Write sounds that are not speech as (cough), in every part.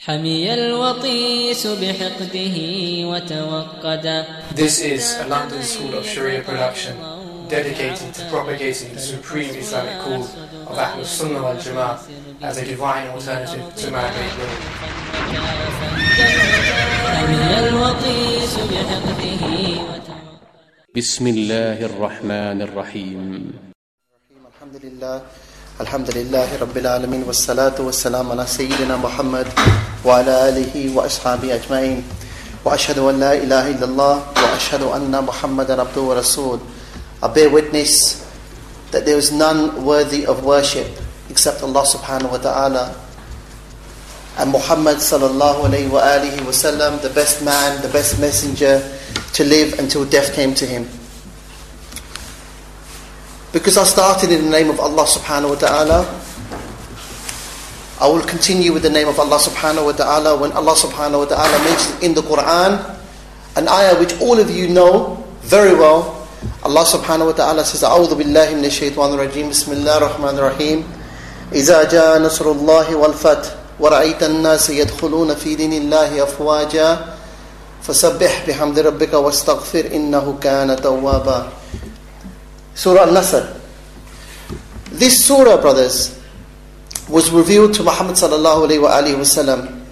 حمي الوطيس بحقده وتوقدا This is a London School of Sharia production dedicated to propagating the supreme Islamic call of Ahlul Sunnah wal Jama'ah as a divine alternative to man-made law. حمي الوطيس بحقده بسم الله الرحمن الرحيم الحمد لله الحمد لله رب العالمين والصلاة والسلام على سيدنا محمد وعلى آله وأصحابه أجمعين وأشهد أن لا إله إلا الله وأشهد أن محمدا عبده ورسوله I bear witness that there is none worthy of worship except Allah subhanahu wa ta'ala and Muhammad sallallahu alayhi wa alihi wasallam, the best man, the best messenger to live until death came to him. Because I started in the name of Allah subhanahu wa ta'ala, I will continue with the name of Allah subhanahu wa ta'ala when Allah subhanahu wa ta'ala mentions in the Quran an ayah which all of you know very well. Allah subhanahu wa ta'ala says, أعوذ بالله من الشيطان الرجيم بسم الله الرحمن الرحيم إذا جاء نصر الله والفتح ورأيت الناس يدخلون في دين الله أفواجا فسبح بحمد ربك واستغفر إنه كان توابا Surah Al-Nasr. This surah, brothers, was revealed to Muhammad sallallahu alihi wasallam.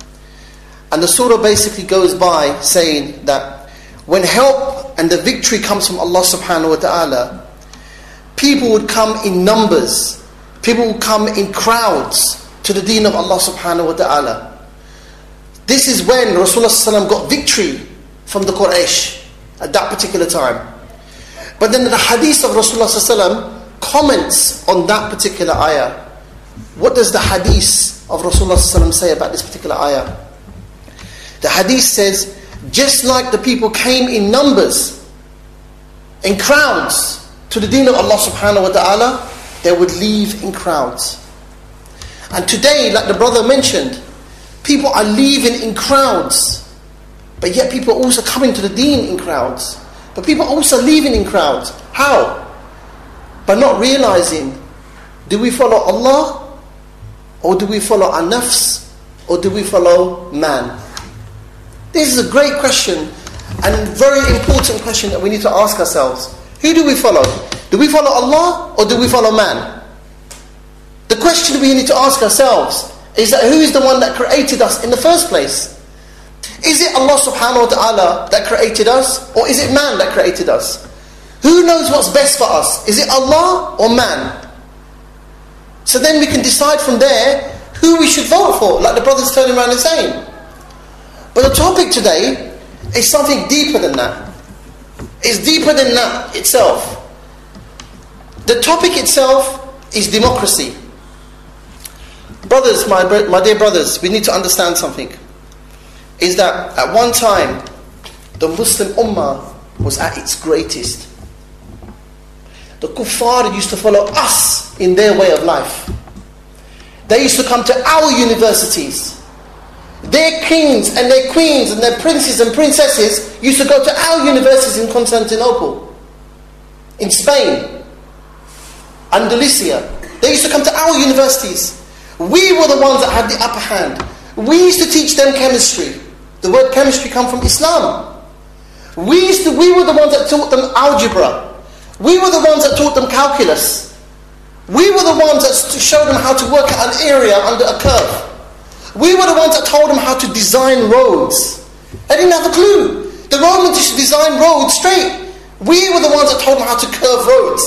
And the surah basically goes by saying that when help and the victory comes from Allah subhanahu wa ta'ala, people would come in numbers, people would come in crowds to the deen of Allah subhanahu wa ta'ala. This is when Rasulullah got victory from the Quraysh at that particular time. But then the hadith of Rasulullah comments on that particular ayah. What does the hadith of Rasulullah say about this particular ayah? The hadith says, just like the people came in numbers, in crowds, to the deen of Allah subhanahu wa ta'ala, they would leave in crowds. And today, like the brother mentioned, people are leaving in crowds, but yet people are also coming to the deen in crowds. But people also leaving in crowds. How? By not realizing do we follow Allah or do we follow our nafs or do we follow man? This is a great question and very important question that we need to ask ourselves. Who do we follow? Do we follow Allah or do we follow man? The question we need to ask ourselves is that who is the one that created us in the first place? Is it Allah subhanahu wa ta'ala that created us or is it man that created us? Who knows what's best for us? Is it Allah or man? So then we can decide from there who we should vote for, like the brothers turning around and saying. But the topic today is something deeper than that. It's deeper than that itself. The topic itself is democracy. Brothers, my, my dear brothers, we need to understand something is that at one time the Muslim Ummah was at its greatest. The kuffar used to follow us in their way of life. They used to come to our universities. Their kings and their queens and their princes and princesses used to go to our universities in Constantinople, in Spain, Andalusia. They used to come to our universities. We were the ones that had the upper hand. We used to teach them chemistry. The word chemistry come from Islam. We used to, we were the ones that taught them algebra. We were the ones that taught them calculus. We were the ones that showed them how to work out an area under a curve. We were the ones that told them how to design roads. They didn't have a clue. The Romans used to design roads straight. We were the ones that told them how to curve roads.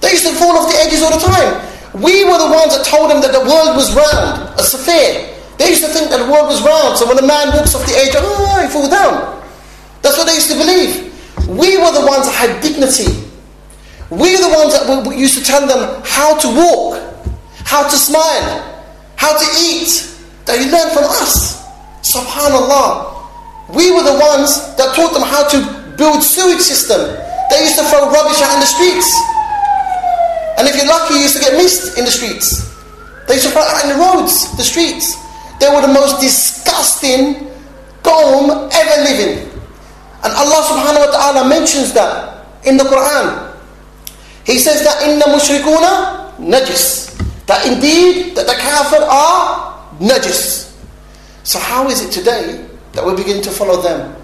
They used to fall off the edges all the time. We were the ones that told them that the world was round, a sphere. They used to think that the world was round, so when a man walks off the edge, oh, he falls down. That's what they used to believe. We were the ones that had dignity. We were the ones that used to tell them how to walk, how to smile, how to eat. That he learned from us. Subhanallah. We were the ones that taught them how to build sewage system. They used to throw rubbish out in the streets. And if you're lucky, you used to get mist in the streets. They used to throw out in the roads, the streets. They were the most disgusting qawm ever living. And Allah subhanahu wa ta'ala mentions that in the Quran. He says that inna mushrikuna najis. That indeed that the kafir are najis. So how is it today that we begin to follow them?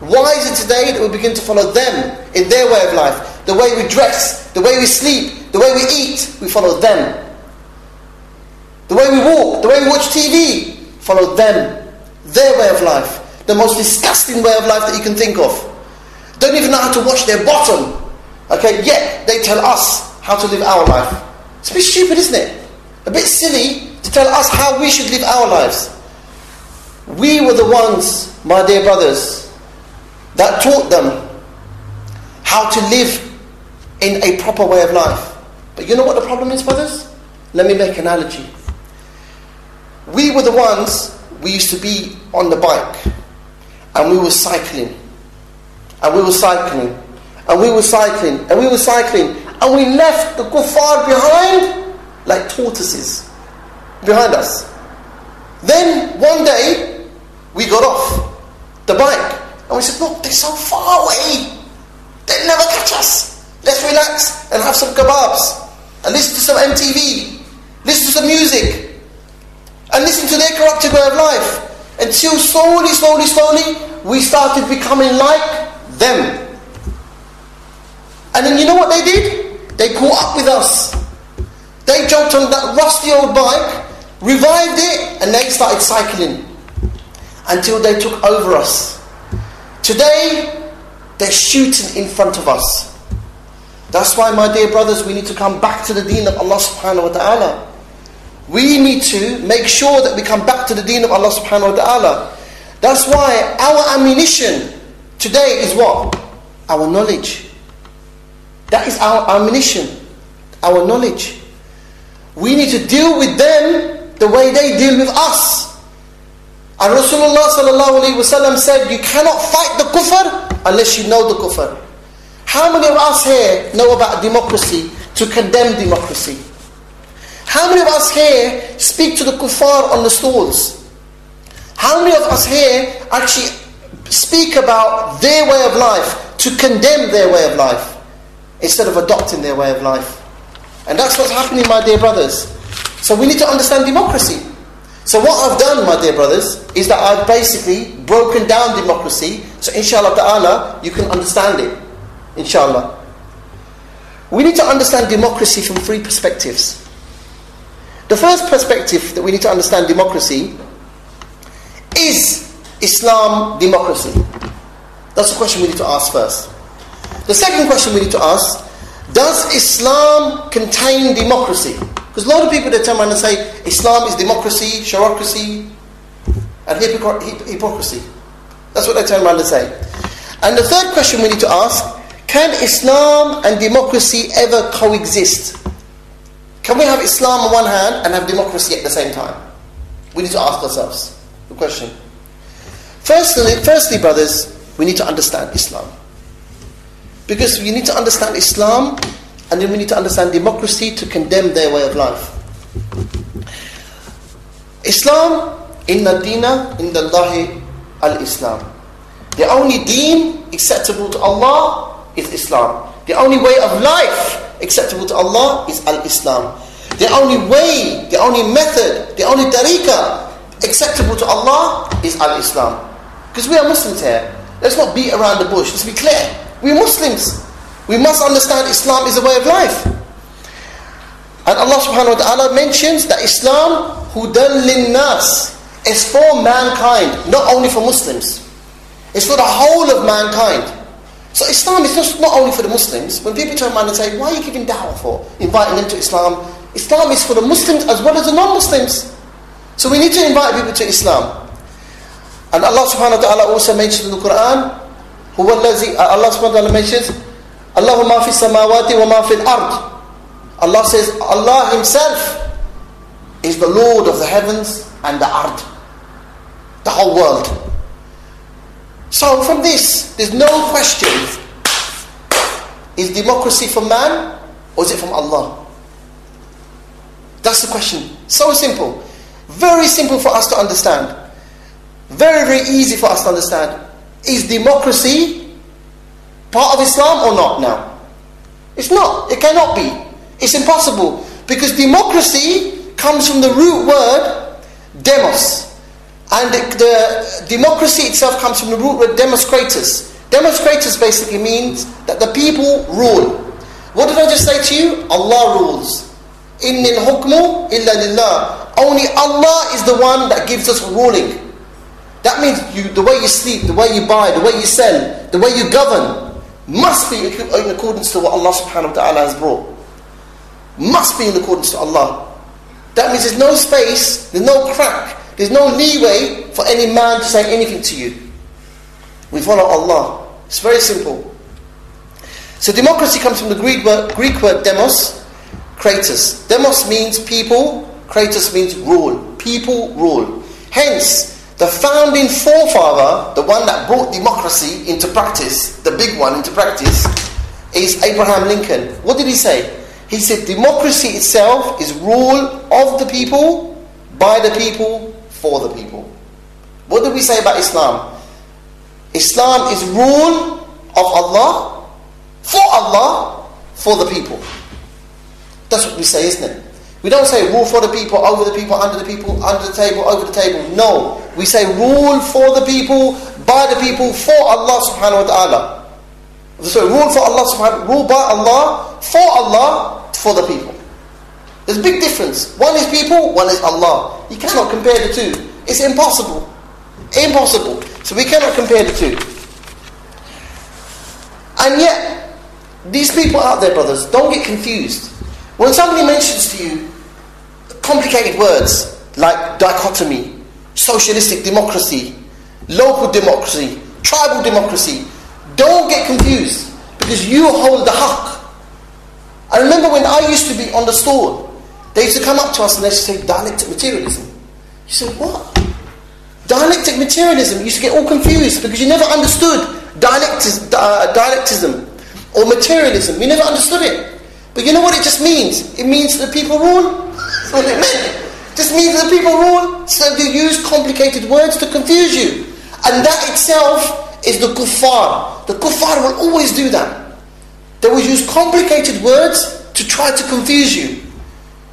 Why is it today that we begin to follow them in their way of life? The way we dress, the way we sleep, the way we eat, we follow them. The way we walk, the way we watch TV, follow them. Their way of life. The most disgusting way of life that you can think of. Don't even know how to wash their bottom. Okay, yet they tell us how to live our life. It's a bit stupid, isn't it? A bit silly to tell us how we should live our lives. We were the ones, my dear brothers, that taught them how to live in a proper way of life. But you know what the problem is, brothers? Let me make an analogy. We were the ones, we used to be on the bike, and we were cycling, and we were cycling, and we were cycling, and we were cycling, and we left the kuffar behind like tortoises behind us. Then one day we got off the bike. And we said, Look, they're so far away, they'll never catch us. Let's relax and have some kebabs. And listen to some MTV, listen to some music, and listen to their corrupted way of life. Until slowly, slowly, slowly, we started becoming like them. And then you know what they did? They caught up with us. They jumped on that rusty old bike, revived it, and they started cycling until they took over us. Today, they're shooting in front of us. That's why, my dear brothers, we need to come back to the deen of Allah subhanahu wa ta'ala. We need to make sure that we come back to the deen of Allah subhanahu wa ta'ala. That's why our ammunition today is what? Our knowledge. That is our ammunition, our knowledge. We need to deal with them the way they deal with us. And Rasulullah sallallahu wasallam said, "You cannot fight the kufr unless you know the kufr." How many of us here know about democracy to condemn democracy? How many of us here speak to the kuffar on the stalls? How many of us here actually speak about their way of life to condemn their way of life instead of adopting their way of life? And that's what's happening, my dear brothers. So we need to understand democracy. So what I've done, my dear brothers, is that I've basically broken down democracy. So inshallah ta'ala, you can understand it. Inshallah. We need to understand democracy from three perspectives. The first perspective that we need to understand democracy is Islam democracy? That's the question we need to ask first. The second question we need to ask does Islam contain democracy? Because a lot of people they turn around and say Islam is democracy, bureaucracy, and hypocr- hypocrisy. That's what they turn around and say. And the third question we need to ask can Islam and democracy ever coexist? Can we have Islam on one hand and have democracy at the same time? We need to ask ourselves the question. Firstly, firstly, brothers, we need to understand Islam. Because we need to understand Islam and then we need to understand democracy to condemn their way of life. Islam, inna dina inda Allahi al-Islam. The only deen acceptable to Allah is Islam. The only way of life acceptable to Allah is al-Islam. The only way, the only method, the only tariqah acceptable to Allah is al-Islam. Because we are Muslims here. Let's not beat around the bush. Let's be clear. We're Muslims. We must understand Islam is a way of life. And Allah subhanahu wa ta'ala mentions that Islam hudan linnas is for mankind, not only for Muslims. It's for the whole of mankind. So Islam is just not only for the Muslims. When people turn around and say, why are you giving da'wah for? Inviting them to Islam. Islam is for the Muslims as well as the non-Muslims. So we need to invite people to Islam. And Allah subhanahu wa ta'ala also mentions in the Quran, هو الذي, Allah subhanahu wa ta'ala mentions, Allah ma fi samawati wa ma fi al-ard. Allah says, Allah Himself is the Lord of the heavens and the ard. The whole world. So from this, there's no question. Is democracy from man or is it from Allah? That's the question. So simple. Very simple for us to understand. Very, very easy for us to understand. Is democracy part of Islam or not now? It's not. It cannot be. It's impossible. Because democracy comes from the root word demos, and the, the democracy itself comes from the root word demonstrators. Demonstrators basically means that the people rule. What did I just say to you? Allah rules. Innil hukmu illa lillah. Only Allah is the one that gives us ruling. That means you, the way you sleep, the way you buy, the way you sell, the way you govern must be in accordance to what Allah subhanahu wa ta'ala has brought. Must be in accordance to Allah. That means there's no space, there's no crack there's no leeway for any man to say anything to you. We follow Allah. It's very simple. So democracy comes from the Greek word, Greek word demos, kratos. Demos means people, kratos means rule. People rule. Hence, the founding forefather, the one that brought democracy into practice, the big one into practice, is Abraham Lincoln. What did he say? He said democracy itself is rule of the people, by the people, for the people. What did we say about Islam? Islam is rule of Allah, for Allah, for the people. That's what we say, isn't it? We don't say rule for the people, over the people, under the people, under the table, over the table. No. We say rule for the people, by the people, for Allah subhanahu wa ta'ala. So rule for Allah subhanahu rule by Allah, for Allah, for the people. There's a big difference. One is people, one is Allah. You cannot compare the two. It's impossible. Impossible. So we cannot compare the two. And yet, these people out there, brothers, don't get confused. When somebody mentions to you complicated words like dichotomy, socialistic democracy, local democracy, tribal democracy, don't get confused because you hold the haqq. I remember when I used to be on the store, they used to come up to us and they used to say dialectic materialism. You said, what? Dialectic materialism. You used to get all confused because you never understood dialectis, uh, dialectism or materialism. You never understood it. But you know what it just means? It means the people rule. That's what it meant. Just means the people rule. So they use complicated words to confuse you. And that itself is the kuffar. The kuffar will always do that. They will use complicated words to try to confuse you.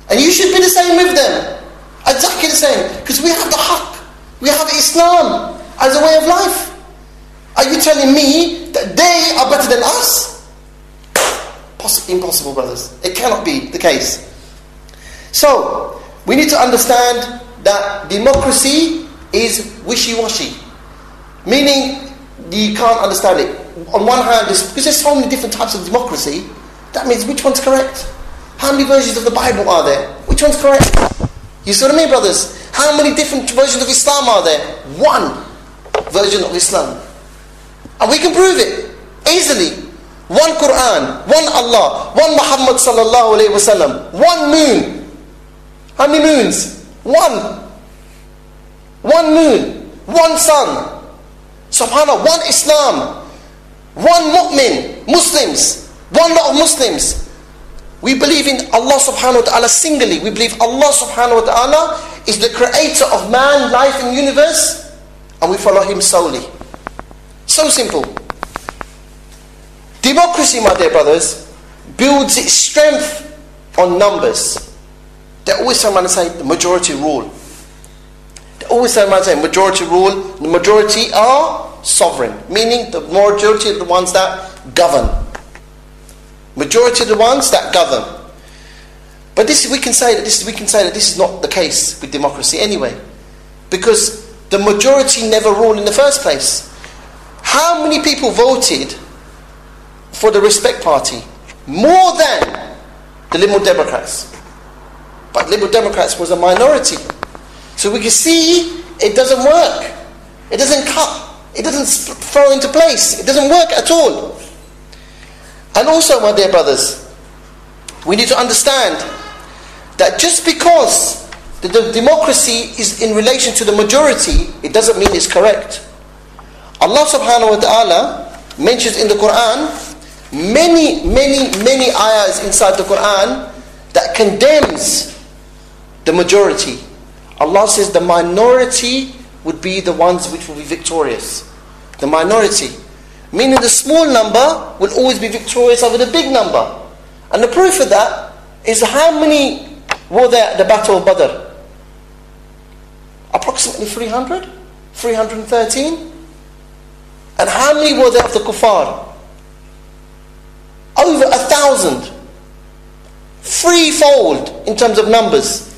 And you should be the same with them. Exactly the same. Because we have the haqq. We have Islam as a way of life. Are you telling me that they are better than us? impossible, brothers. It cannot be the case. So, we need to understand that democracy is wishy-washy. Meaning, you can't understand it. On one hand, because there's so many different types of democracy, that means which one's correct? How many versions of the Bible are there? Which one's correct? You see what I mean, brothers? How many different versions of Islam are there? One version of Islam. And we can prove it easily. One Quran, one Allah, one Muhammad sallallahu alayhi wasallam, one moon. How many moons? One. One moon, one sun. Subhanallah, one Islam, one mu'min, Muslims, one lot of Muslims. We believe in Allah subhanahu wa ta'ala singly. We believe Allah subhanahu wa ta'ala is the creator of man, life and universe, and we follow him solely. So simple. Democracy, my dear brothers, builds its strength on numbers. They always around and say the majority rule. They always around and say majority rule. The majority are sovereign, meaning the majority are the ones that govern. Majority of the ones that govern. But this we can say that this we can say that this is not the case with democracy anyway, because the majority never rule in the first place. How many people voted for the Respect Party more than the Liberal Democrats. But Liberal Democrats was a minority. So we can see it doesn't work. It doesn't cut. It doesn't throw into place. It doesn't work at all. And also, my dear brothers, we need to understand that just because the, democracy is in relation to the majority, it doesn't mean it's correct. Allah subhanahu wa ta'ala mentions in the Quran many, many, many ayahs inside the Quran that condemns the majority. Allah says the minority would be the ones which will be victorious. The minority. Meaning the small number will always be victorious over the big number. And the proof of that is how many were there at the Battle of Badr? Approximately 300? 313? And how many were there of the kuffar? Over a thousand. Threefold in terms of numbers.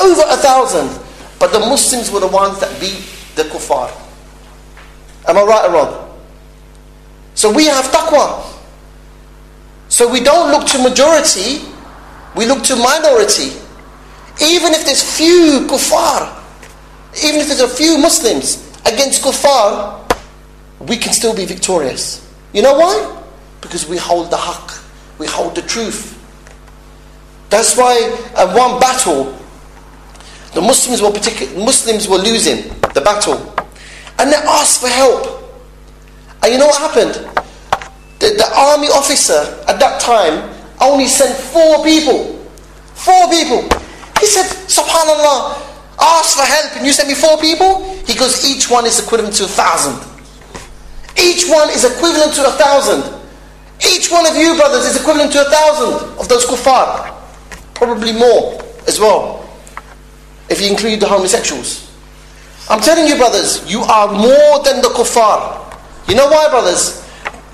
Over a thousand. But the Muslims were the ones that beat the kuffar. Am I right or wrong? So we have taqwa. So we don't look to majority, we look to minority. Even if there's few kuffar, even if there's a few Muslims against kuffar, we can still be victorious. You know why? Because we hold the haqq, we hold the truth. That's why at one battle, the Muslims were Muslims were losing the battle, and they asked for help. And you know what happened? The, the army officer at that time only sent four people. Four people. He said, Subhanallah, ask for help and you sent me four people? He goes, each one is equivalent to a thousand. Each one is equivalent to a thousand. Each one of you, brothers, is equivalent to a thousand of those kuffar. Probably more as well. If you include the homosexuals. I'm telling you, brothers, you are more than the kuffar. You know why, brothers?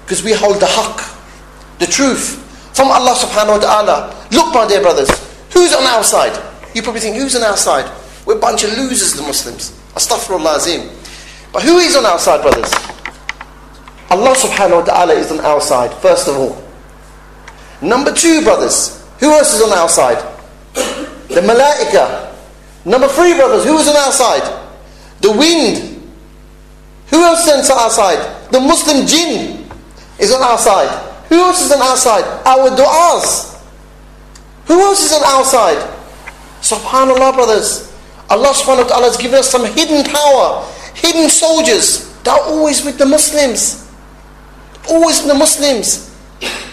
Because we hold the haqq, the truth from Allah subhanahu wa ta'ala. Look, my dear brothers, who's on our side? You probably think, who's on our side? We're a bunch of losers, the Muslims. Astaghfirullah azim. But who is on our side, brothers? Allah subhanahu wa ta'ala is on our side, first of all. Number two, brothers, who else is on our side? The malaika. Number three, brothers, who is on our side? The wind. Who else stands on our side? The Muslim jinn is on our side. Who else is on our side? Our du'as. Who else is on our side? Subhanallah, brothers. Allah subhanahu wa ta'ala has given us some hidden power, hidden soldiers. They're always with the Muslims always the Muslims.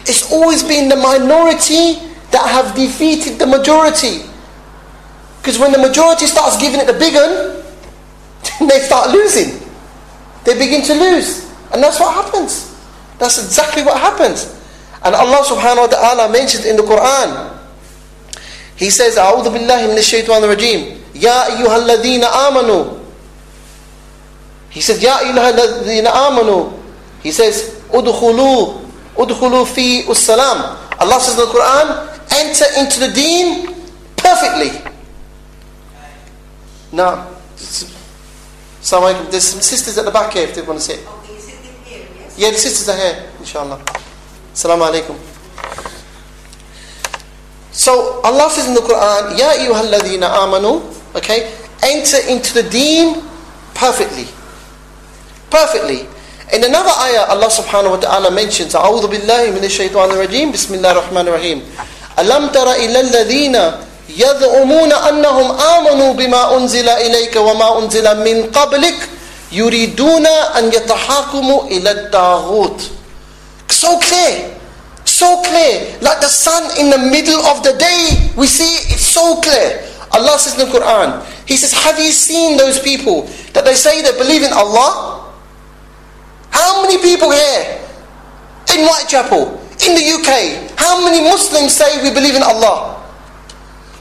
It's always been the minority that have defeated the majority. Because when the majority starts giving it the big one, (laughs) they start losing. They begin to lose. And that's what happens. That's exactly what happens. And Allah subhanahu wa ta'ala mentioned in the Quran, He says, أعوذ بالله من الشيطان الرجيم يا أيها الذين آمنوا He says, يا أيها الذين آمنوا He says, udkhulu udkhulu fi salam Allah says in the Quran enter into the deen perfectly now Assalamu there's some sisters at the back here if they want to say yeah the sisters are here inshallah Assalamu alaikum so Allah says in the Quran Ya ayyuhalladhina amanu okay enter into the deen perfectly perfectly in another ayah, Allah subhanahu wa ta'ala mentions, أعوذ بالله من الشيطان الرجيم بسم الله الرحمن الرحيم ألم تر إلى الذين يزعمون أنهم آمنوا بما أنزل إليك وما أنزل من قبلك يريدون أن يتحاكموا إلى الطاغوت So clear. So clear. Like the sun in the middle of the day. We see it's so clear. Allah says in the Quran, He says, Have you seen those people that they say they believe in Allah? How many people here in Whitechapel, in the UK, how many Muslims say we believe in Allah?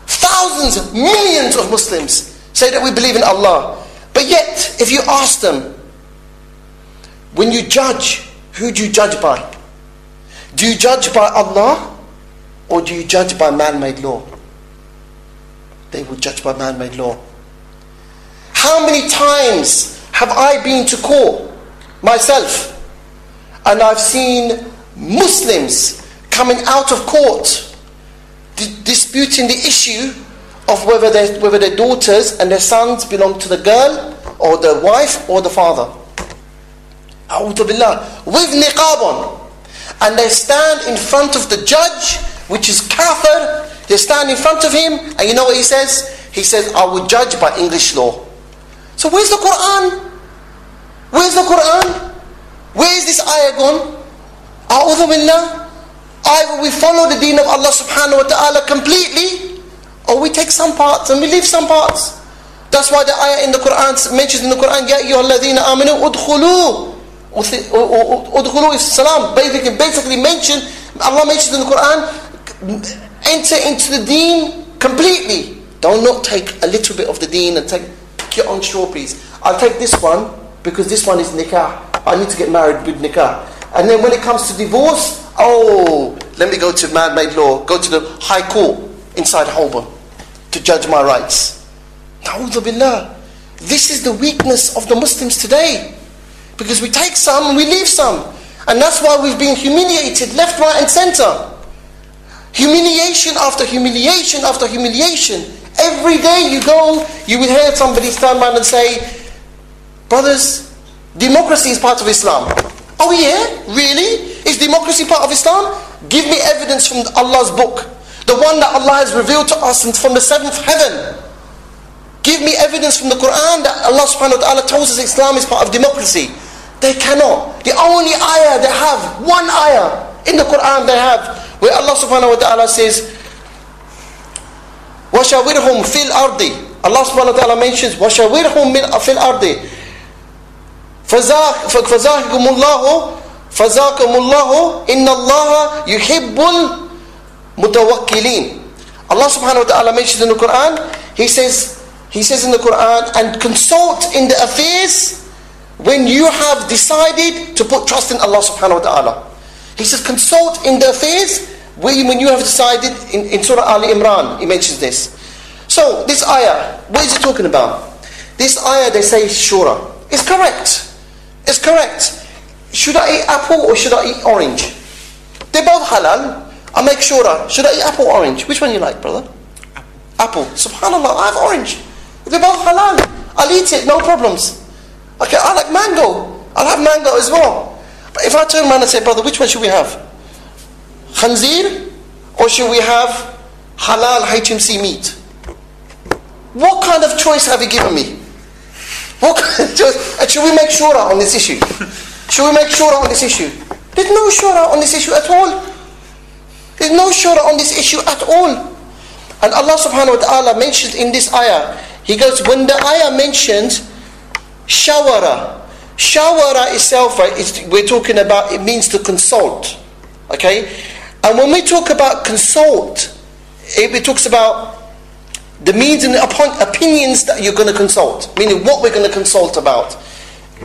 Thousands, millions of Muslims say that we believe in Allah. But yet, if you ask them, when you judge, who do you judge by? Do you judge by Allah or do you judge by man made law? They will judge by man made law. How many times have I been to court myself. And I've seen Muslims coming out of court disputing the issue of whether, whether their daughters and their sons belong to the girl or the wife or the father. Billah, with niqab on. And they stand in front of the judge, which is kafir. They stand in front of him, and you know what he says? He says, I will judge by English law. So where's the Quran? Where's the Quran? Where is this ayah gone? A'udhu billah. Either we follow the deen of Allah subhanahu wa ta'ala completely, or we take some parts and we leave some parts. That's why the ayah in the Quran mentions in the Quran, Ya amanu udkhulu. Udkhulu is salam. Basically, basically mentioned, Allah mentions in the Quran, enter into the deen completely. Don't not take a little bit of the deen and take your own strawberries. I'll take this one because this one is nikah. I need to get married with nikah. And then when it comes to divorce, oh, let me go to man-made law, go to the high court inside Holborn to judge my rights. Na'udhu. This is the weakness of the Muslims today. Because we take some and we leave some. And that's why we've been humiliated left, right, and center. Humiliation after humiliation after humiliation. Every day you go, you will hear somebody stand around and say, Brothers, democracy is part of Islam. Oh, yeah? Really? Is democracy part of Islam? Give me evidence from Allah's book. The one that Allah has revealed to us from the seventh heaven. Give me evidence from the Quran that Allah subhanahu wa ta'ala tells us Islam is part of democracy. They cannot. The only ayah they have, one ayah in the Quran they have, where Allah subhanahu wa ta'ala says, وَشَاوِرْهُمْ فِي الْأَرْضِ Allah subhanahu wa ta'ala mentions, وَشَاوِرْهُمْ فِي الْأَرْضِ فَزَاكُمُ اللَّهُ فَزَاكُمُ اللَّهُ إِنَّ اللَّهَ يُحِبُّ mutawakkilin. Allah subhanahu wa ta'ala mentions in the Quran, He says, He says in the Quran, and consult in the affairs when you have decided to put trust in Allah subhanahu wa ta'ala. He says, consult in the affairs when you have decided in, in Surah Ali Imran, he mentions this. So this ayah, what is it talking about? This ayah they say shura. It's correct. It's correct. Should I eat apple or should I eat orange? They're both halal. I make shura. Should I eat apple or orange? Which one you like, brother? Apple. Subhanallah, I have orange. They're both halal. I'll eat it, no problems. Okay, I like mango. I'll have mango as well. But if I turn around and say, brother, which one should we have? Khanzir? Or should we have halal HMC meat? What kind of choice have you given me? What kind of choice? And should we make shura on this issue? Should we make shura on this issue? There's no shura on this issue at all. There's no shura on this issue at all. And Allah subhanahu wa ta'ala mentions in this ayah, He goes, when the ayah mentions shawara, shawara itself, is, we're talking about, it means to consult. Okay? And when we talk about consult, it, it talks about the means and opinions that you're going to consult, meaning what we're going to consult about.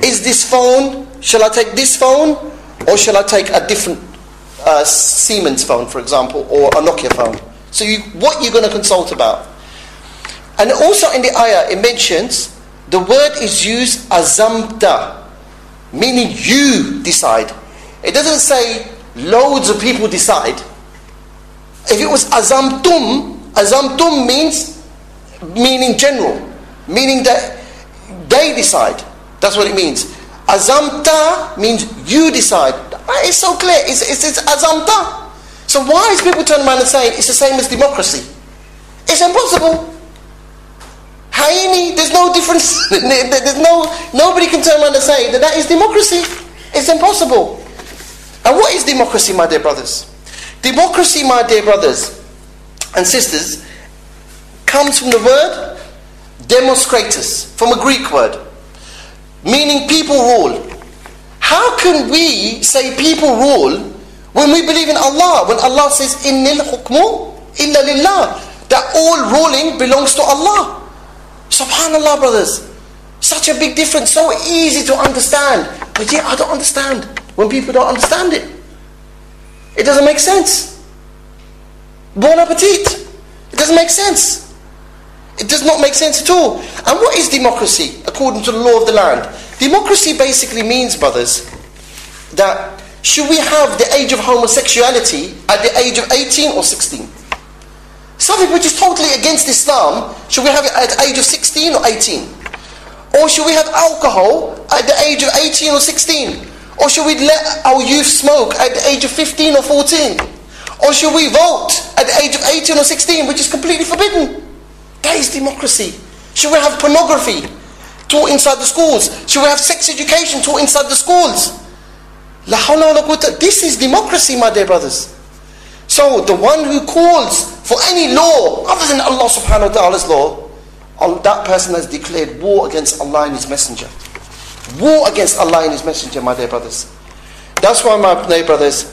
Is this phone, shall I take this phone, or shall I take a different uh, Siemens phone, for example, or a Nokia phone? So, you, what you're going to consult about. And also in the ayah, it mentions the word is used azamta, meaning you decide. It doesn't say loads of people decide. If it was azamtum, azamtum means meaning general, meaning that they decide. That's what it means. Azamta means you decide. It's so clear. It's, it's, it's azamta. So why is people turning around and saying it's the same as democracy? It's impossible. Haini, there's no difference. (laughs) there's no nobody can turn around and say that that is democracy. It's impossible. And what is democracy, my dear brothers? Democracy, my dear brothers and sisters, comes from the word demonstratus, from a Greek word, meaning people rule. How can we say people rule when we believe in Allah? When Allah says, Innil hukmu illa lillah, that all ruling belongs to Allah. Subhanallah, brothers. Such a big difference, so easy to understand. But yet, I don't understand when people don't understand it. It doesn't make sense. Bon appetit. It doesn't make sense. It does not make sense at all. And what is democracy according to the law of the land? Democracy basically means, brothers, that should we have the age of homosexuality at the age of 18 or 16? Something which is totally against Islam, should we have it at the age of 16 or 18? Or should we have alcohol at the age of 18 or 16? Or should we let our youth smoke at the age of 15 or 14? Or should we vote at the age of 18 or 16, which is completely forbidden? That is democracy. Should we have pornography taught inside the schools? Should we have sex education taught inside the schools? This is democracy, my dear brothers. So the one who calls for any law other than Allah subhanahu wa ta'ala's law, that person has declared war against Allah and His Messenger. War against Allah and His Messenger, my dear brothers. That's why, my dear brothers,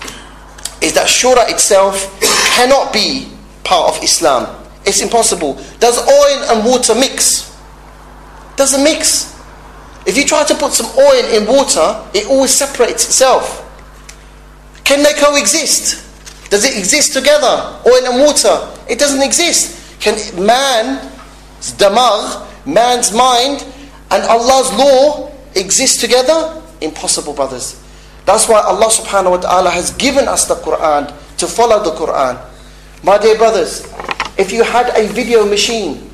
is that shura itself cannot be part of Islam. It's impossible. Does oil and water mix? Doesn't mix. If you try to put some oil in water, it always separates itself. Can they coexist? Does it exist together? Oil and water? It doesn't exist. Can man's damagh, man's mind, and Allah's law exist together? Impossible, brothers. That's why Allah subhanahu wa ta'ala has given us the Quran to follow the Quran. My dear brothers, if you had a video machine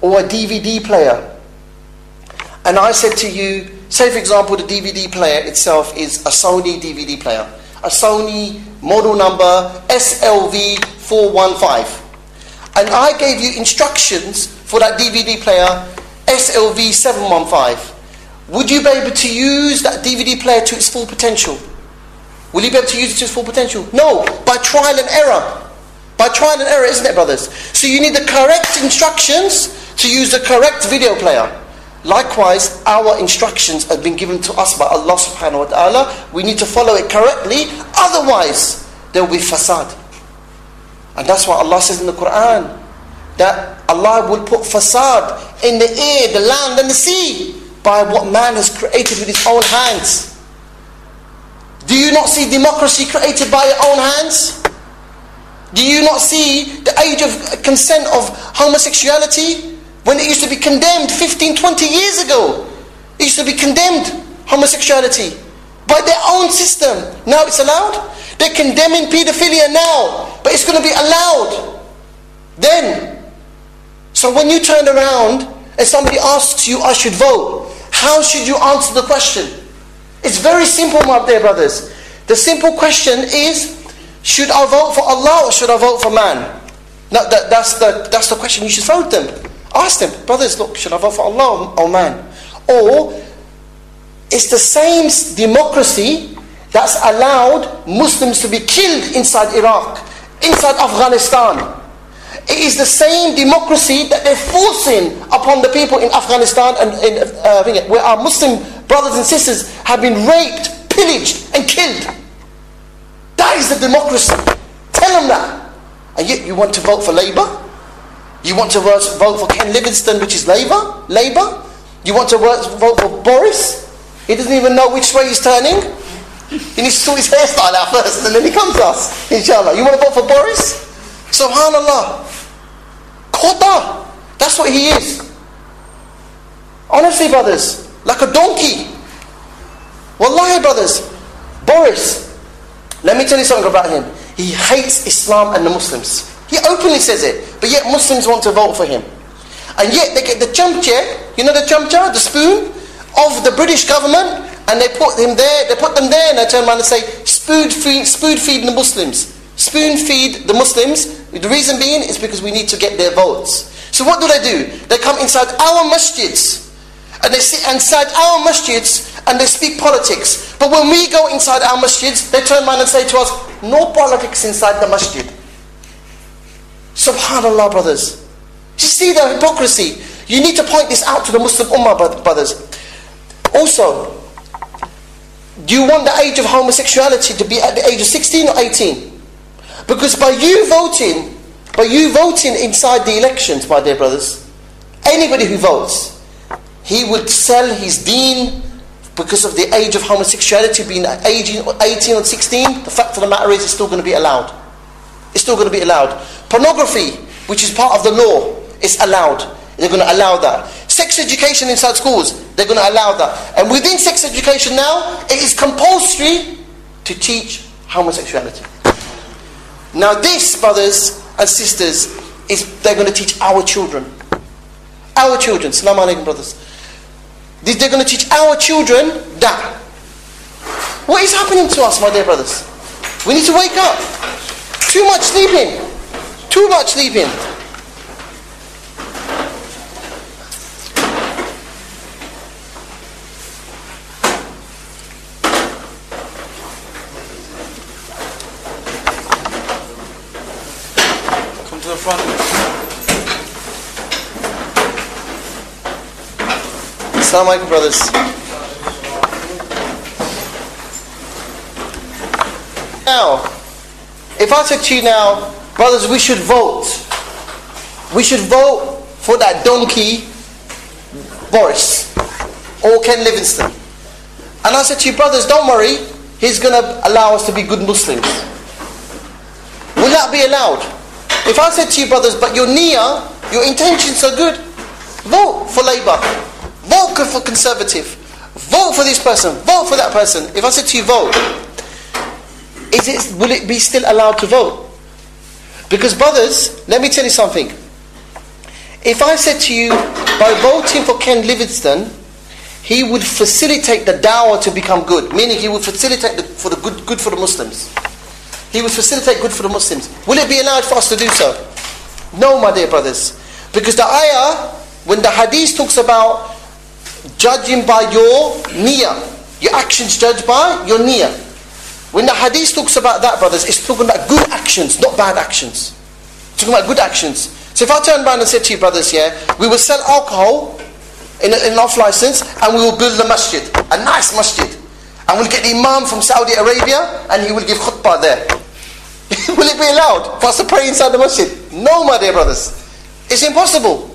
or a DVD player, and I said to you, say for example, the DVD player itself is a Sony DVD player, a Sony model number SLV415, and I gave you instructions for that DVD player SLV715, would you be able to use that DVD player to its full potential? Will you be able to use it to its full potential? No, by trial and error. By trial and error, isn't it, brothers? So you need the correct instructions to use the correct video player. Likewise, our instructions have been given to us by Allah subhanahu wa ta'ala. We need to follow it correctly, otherwise there will be fasad. And that's why Allah says in the Quran that Allah will put fasad in the air, the land and the sea by what man has created with his own hands. Do you not see democracy created by your own hands? Do you not see the age of consent of homosexuality? When it used to be condemned 15, 20 years ago, it used to be condemned, homosexuality, by their own system. Now it's allowed. They're condemning paedophilia now, but it's going to be allowed then. So when you turn around and somebody asks you, I should vote, how should you answer the question? It's very simple, my dear brothers. The simple question is, should I vote for Allah or should I vote for man? No, that, that's, the, that's the question you should vote them. Ask them, brothers, look, should I vote for Allah or man? Or it's the same democracy that's allowed Muslims to be killed inside Iraq, inside Afghanistan. It is the same democracy that they're forcing upon the people in Afghanistan and in, uh, where our Muslim brothers and sisters have been raped, pillaged, and killed. That is the democracy. Tell them that. And yet you want to vote for Labour? You want to vote for Ken Livingstone, which is Labour? Labour? You want to vote for Boris? He doesn't even know which way he's turning. He needs to sort his hairstyle out first, and then he comes to us, inshallah. You want to vote for Boris? Subhanallah. Kota. That's what he is. Honestly, brothers, like a donkey. Wallahi, brothers. Boris, let me tell you something about him. He hates Islam and the Muslims. He openly says it, but yet Muslims want to vote for him. And yet they get the chamcha, you know the chamcha, the spoon, of the British government, and they put him there, they put them there, and they turn around and say, spoon feed, spoon feed the Muslims. Spoon feed the Muslims. The reason being is because we need to get their votes. So what do they do? They come inside our masjids, and they sit inside our masjids, and they speak politics. But when we go inside our masjids, they turn around and say to us, no politics inside the masjid. Subhanallah, brothers. You see the hypocrisy. You need to point this out to the Muslim Ummah, brothers. Also, do you want the age of homosexuality to be at the age of 16 or 18? Because by you voting, by you voting inside the elections, my dear brothers, anybody who votes, he would sell his deen because of the age of homosexuality being 18 or 16. The fact of the matter is, it's still going to be allowed. It's still going to be allowed. Pornography, which is part of the law, is allowed. They're going to allow that. Sex education inside schools, they're going to allow that. And within sex education now, it is compulsory to teach homosexuality. Now this, brothers and sisters, is they're going to teach our children. Our children. Salam alaikum, brothers. They're going to teach our children that. What is happening to us, my dear brothers? We need to wake up. Too much sleeping. Too much sleeping. Assalamu alaikum, brothers. Now, if I said to you now, brothers, we should vote. We should vote for that donkey Boris or Ken Livingstone. And I said to you, brothers, don't worry, he's going to allow us to be good Muslims. Will that be allowed? If I said to you, brothers, but your niyyah, your intentions are good, vote for Labour, vote for Conservative, vote for this person, vote for that person. If I said to you, vote, is it, will it be still allowed to vote? Because, brothers, let me tell you something. If I said to you, by voting for Ken Livingstone, he would facilitate the dawah to become good, meaning he would facilitate the, for the good, good for the Muslims. He would facilitate good for the Muslims. Will it be allowed for us to do so? No, my dear brothers. Because the ayah, when the hadith talks about judging by your niyyah, your actions judged by your niyyah. When the hadith talks about that, brothers, it's talking about good actions, not bad actions. It's talking about good actions. So if I turn around and say to you, brothers, yeah, we will sell alcohol in, in an off license and we will build a masjid, a nice masjid. And we'll get the imam from Saudi Arabia and he will give khutbah there. (laughs) Will it be allowed for us to pray inside the masjid? No, my dear brothers. It's impossible.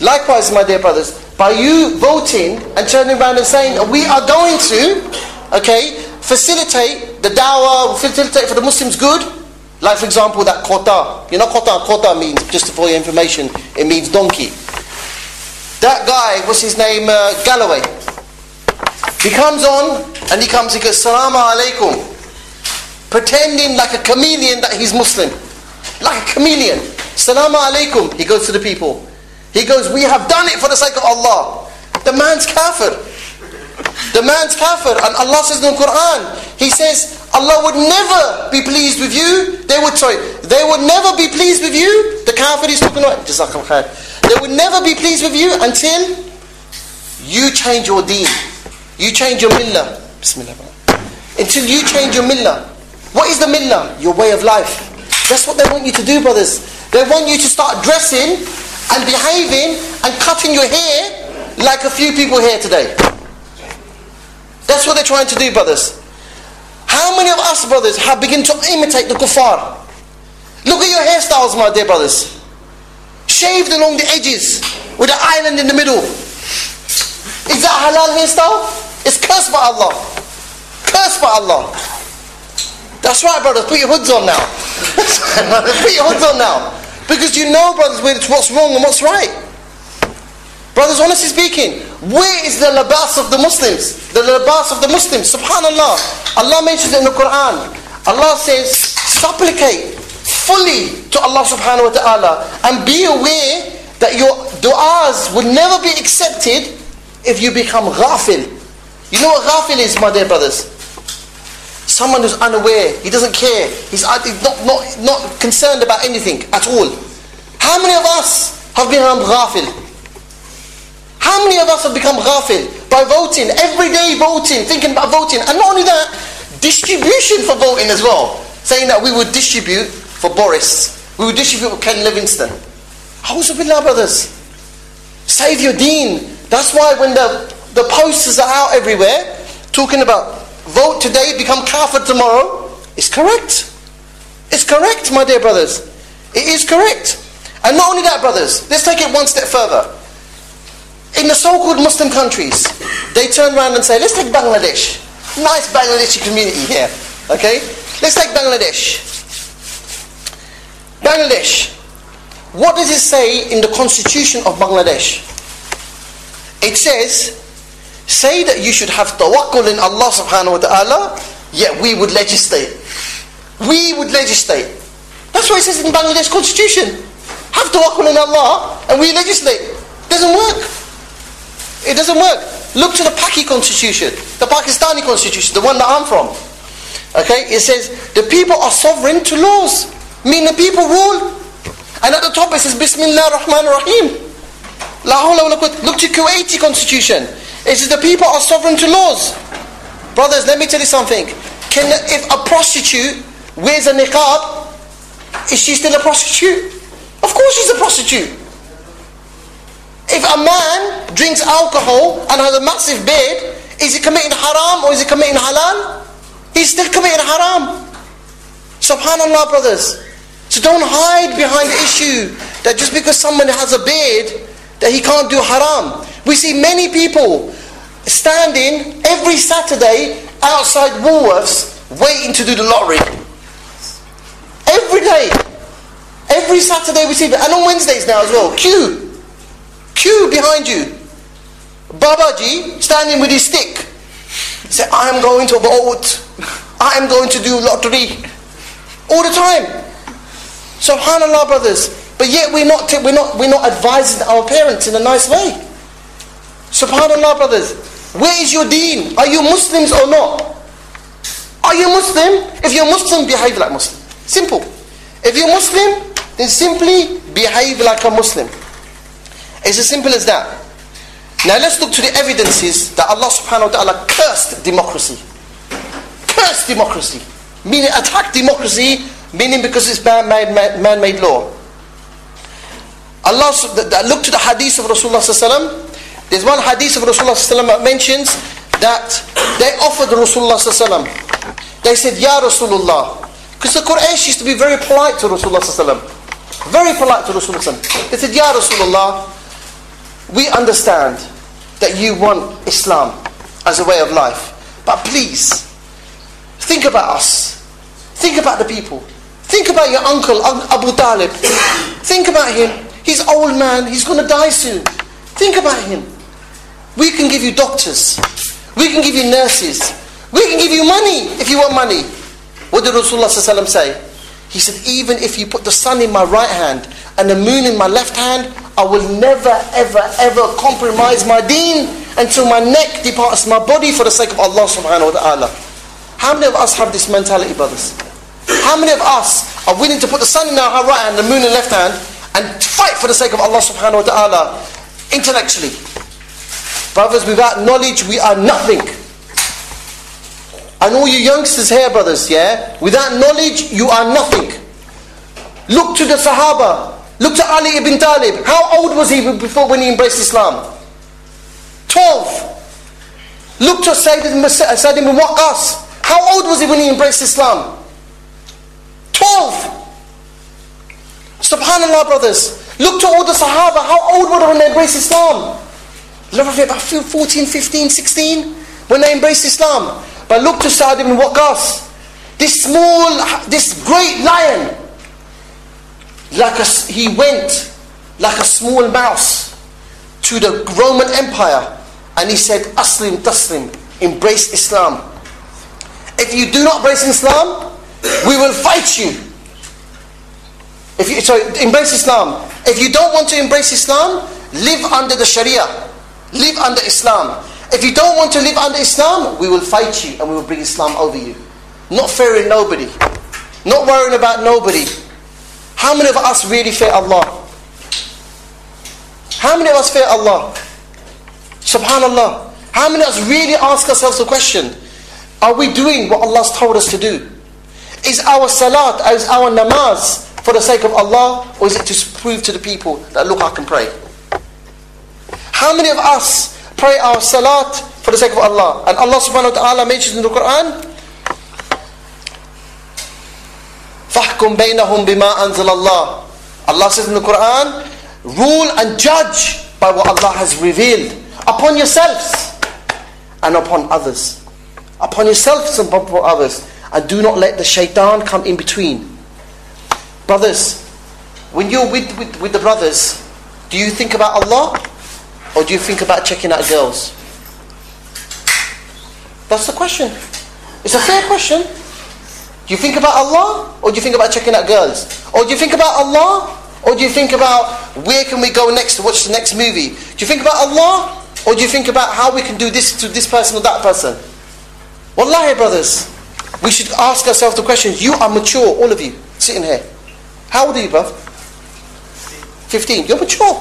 Likewise, my dear brothers, by you voting and turning around and saying, we are going to, okay, facilitate the dawah, facilitate for the Muslims good, like for example that kota. You know kota? Kota means, just for your information, it means donkey. That guy, what's his name? Uh, Galloway. He comes on and he comes, he goes, Salaamu Alaikum pretending like a chameleon that he's Muslim. Like a chameleon. Salaamu alaikum. He goes to the people. He goes, we have done it for the sake of Allah. The man's kafir. The man's kafir. And Allah says in the Quran, He says, Allah would never be pleased with you. They would, sorry, they would never be pleased with you. The kafir is talking about, Jazakallah khair. They would never be pleased with you until you change your deen. You change your millah. Bismillah. Until you change your millah. What is the millah? Your way of life. That's what they want you to do, brothers. They want you to start dressing and behaving and cutting your hair like a few people here today. That's what they're trying to do, brothers. How many of us, brothers, have begun to imitate the kuffar? Look at your hairstyles, my dear brothers. Shaved along the edges with an island in the middle. Is that halal hairstyle? It's cursed by Allah. Cursed by Allah. That's right, brothers. Put your hoods on now. (laughs) Put your hoods on now. Because you know, brothers, what's wrong and what's right. Brothers, honestly speaking, where is the labas of the Muslims? The labas of the Muslims. Subhanallah. Allah mentions it in the Quran. Allah says, supplicate fully to Allah subhanahu wa ta'ala and be aware that your du'as will never be accepted if you become ghafil. You know what ghafil is, my dear brothers? Someone who's unaware, he doesn't care, uh, he's not, not, not concerned about anything at all. How many of us have become ghafil? How many of us have become ghafil by voting, every day voting, thinking about voting, and not only that, distribution for voting as well, saying that we would distribute for Boris, we would distribute for Ken Livingstone. Billah, brothers. Save your deen. That's why when the, the posters are out everywhere, talking about vote today, become kafir tomorrow, it's correct. It's correct, my dear brothers. It is correct. And not only that, brothers, let's take it one step further. In the so-called Muslim countries, they turn around and say, let's take Bangladesh. Nice Bangladeshi community here. Okay? Let's take Bangladesh. Bangladesh. What does it say in the constitution of Bangladesh? It says say that you should have tawakkul in Allah subhanahu wa ta'ala, yet we would legislate. We would legislate. That's what it says in Bangladesh constitution. Have tawakkul in Allah and we legislate. Doesn't work. It doesn't work. Look to the Paki constitution, the Pakistani constitution, the one that I'm from. Okay, it says the people are sovereign to laws, meaning the people rule. And at the top it says Bismillah Rahman Rahim. Look to Kuwaiti constitution. It says the people are sovereign to laws. Brothers, let me tell you something. Can if a prostitute wears a niqab, is she still a prostitute? Of course she's a prostitute. If a man drinks alcohol and has a massive beard, is he committing haram or is he committing halal? He's still committing haram. Subhanallah, brothers. So don't hide behind the issue that just because someone has a beard, that he can't do haram. We see many people standing every Saturday outside Woolworths waiting to do the lottery. Every day. Every Saturday we see that. And on Wednesdays now as well. Queue. Queue behind you. Babaji standing with his stick. Say, I am going to vote. I am going to do lottery. All the time. Subhanallah, brothers. But yet we're not, we're not, we're not advising our parents in a nice way. Subhanallah, brothers. Where is your deen? Are you Muslims or not? Are you Muslim? If you're Muslim, behave like Muslim. Simple. If you're Muslim, then simply behave like a Muslim. It's as simple as that. Now let's look to the evidences that Allah subhanahu wa ta'ala cursed democracy. Cursed democracy. Meaning attack democracy, meaning because it's man-made, man-made law. Allah, look to the hadith of Rasulullah sallallahu There's one hadith of Rasulullah that mentions that they offered Rasulullah They said, Ya Rasulullah. Because the Quraysh used to be very polite to Rasulullah Very polite to Rasulullah They said, Ya Rasulullah, we understand that you want Islam as a way of life. But please, think about us. Think about the people. Think about your uncle, Abu Talib. Think about him. He's old man, he's going to die soon. Think about him. We can give you doctors. We can give you nurses. We can give you money if you want money. What did Rasulullah say? He said, even if you put the sun in my right hand and the moon in my left hand, I will never, ever, ever compromise my deen until my neck departs my body for the sake of Allah subhanahu wa ta'ala. How many of us have this mentality, brothers? How many of us are willing to put the sun in our right hand, the moon in the left hand, and fight for the sake of Allah subhanahu wa ta'ala intellectually. Brothers, without knowledge, we are nothing. And all you youngsters here, brothers, yeah? Without knowledge, you are nothing. Look to the Sahaba. Look to Ali ibn Talib. How old was he before when he embraced Islam? 12. Look to Sayyid ibn Waqqas. How old was he when he embraced Islam? 12. Subhanallah, brothers. Look to all the Sahaba. How old were they when they embraced Islam? Roughly about 14, 15, 16 when they embraced Islam. But look to Sa'd ibn Waqqas. This small, this great lion. Like a, he went like a small mouse to the Roman Empire and he said, Aslim Taslim, embrace Islam. If you do not embrace Islam, we will fight you. If you, so embrace Islam. If you don't want to embrace Islam, live under the Sharia. Live under Islam. If you don't want to live under Islam, we will fight you and we will bring Islam over you. Not fearing nobody. Not worrying about nobody. How many of us really fear Allah? How many of us fear Allah? Subhanallah. How many of us really ask ourselves the question, are we doing what Allah's told us to do? Is our salat, is our namaz, for the sake of Allah, or is it to prove to the people that look, I can pray? How many of us pray our salat for the sake of Allah? And Allah subhanahu wa ta'ala mentions in the Quran, فَحْكُمْ بَيْنَهُمْ بِمَا أَنزَلَ اللَّهِ Allah says in the Quran, rule and judge by what Allah has revealed upon yourselves and upon others. Upon yourselves and upon others. And do not let the shaitan come in between. Brothers, when you're with, with, with the brothers, do you think about Allah? Or do you think about checking out girls? That's the question. It's a fair question. Do you think about Allah? Or do you think about checking out girls? Or do you think about Allah? Or do you think about where can we go next to watch the next movie? Do you think about Allah? Or do you think about how we can do this to this person or that person? Wallahi, brothers, we should ask ourselves the question. You are mature, all of you, sitting here. How old are you, bruv? 15. You're mature.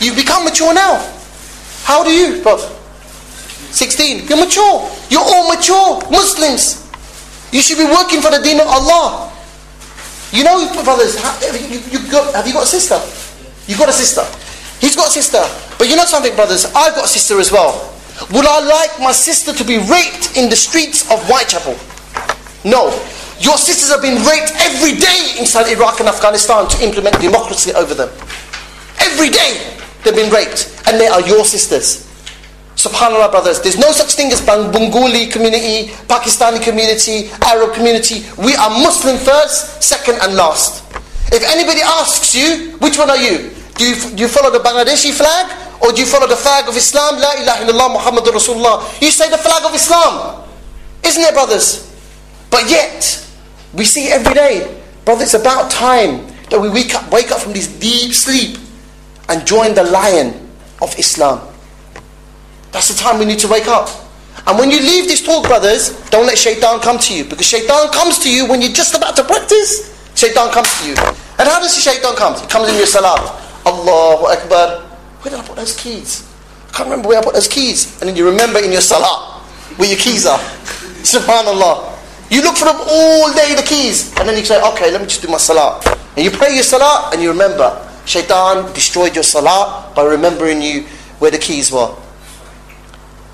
You've become mature now. How do you, bruv? 16. You're mature. You're all mature Muslims. You should be working for the deen of Allah. You know, brothers, have you, you got, have you got a sister? You've got a sister. He's got a sister. But you know something, brothers? I've got a sister as well. Would I like my sister to be raped in the streets of Whitechapel? No. Your sisters have been raped every day inside Iraq and Afghanistan to implement democracy over them. Every day they've been raped. and they are your sisters. Subhanallah, brothers, there's no such thing as Bengali community, Pakistani community, Arab community. We are Muslim first, second, and last. If anybody asks you, which one are you? Do you, do you follow the Bangladeshi flag or do you follow the flag of Islam? La ilaha illallah Muhammadur Rasulullah. You say the flag of Islam. Isn't it, brothers? But yet, we see every day, brother, it's about time that we wake up, wake up from this deep sleep and join the lion of Islam. That's the time we need to wake up. And when you leave this talk, brothers, don't let shaitan come to you. Because shaitan comes to you when you're just about to practice. Shaitan comes to you. And how does shaitan come? It comes in your salat. Allahu Akbar. Where did I put those keys? I can't remember where I put those keys. And then you remember in your salat where your keys are. (laughs) Subhanallah. You look for them all day, the keys. And then you say, okay, let me just do my salat. And you pray your salat and you remember. Shaitan destroyed your salat by remembering you where the keys were.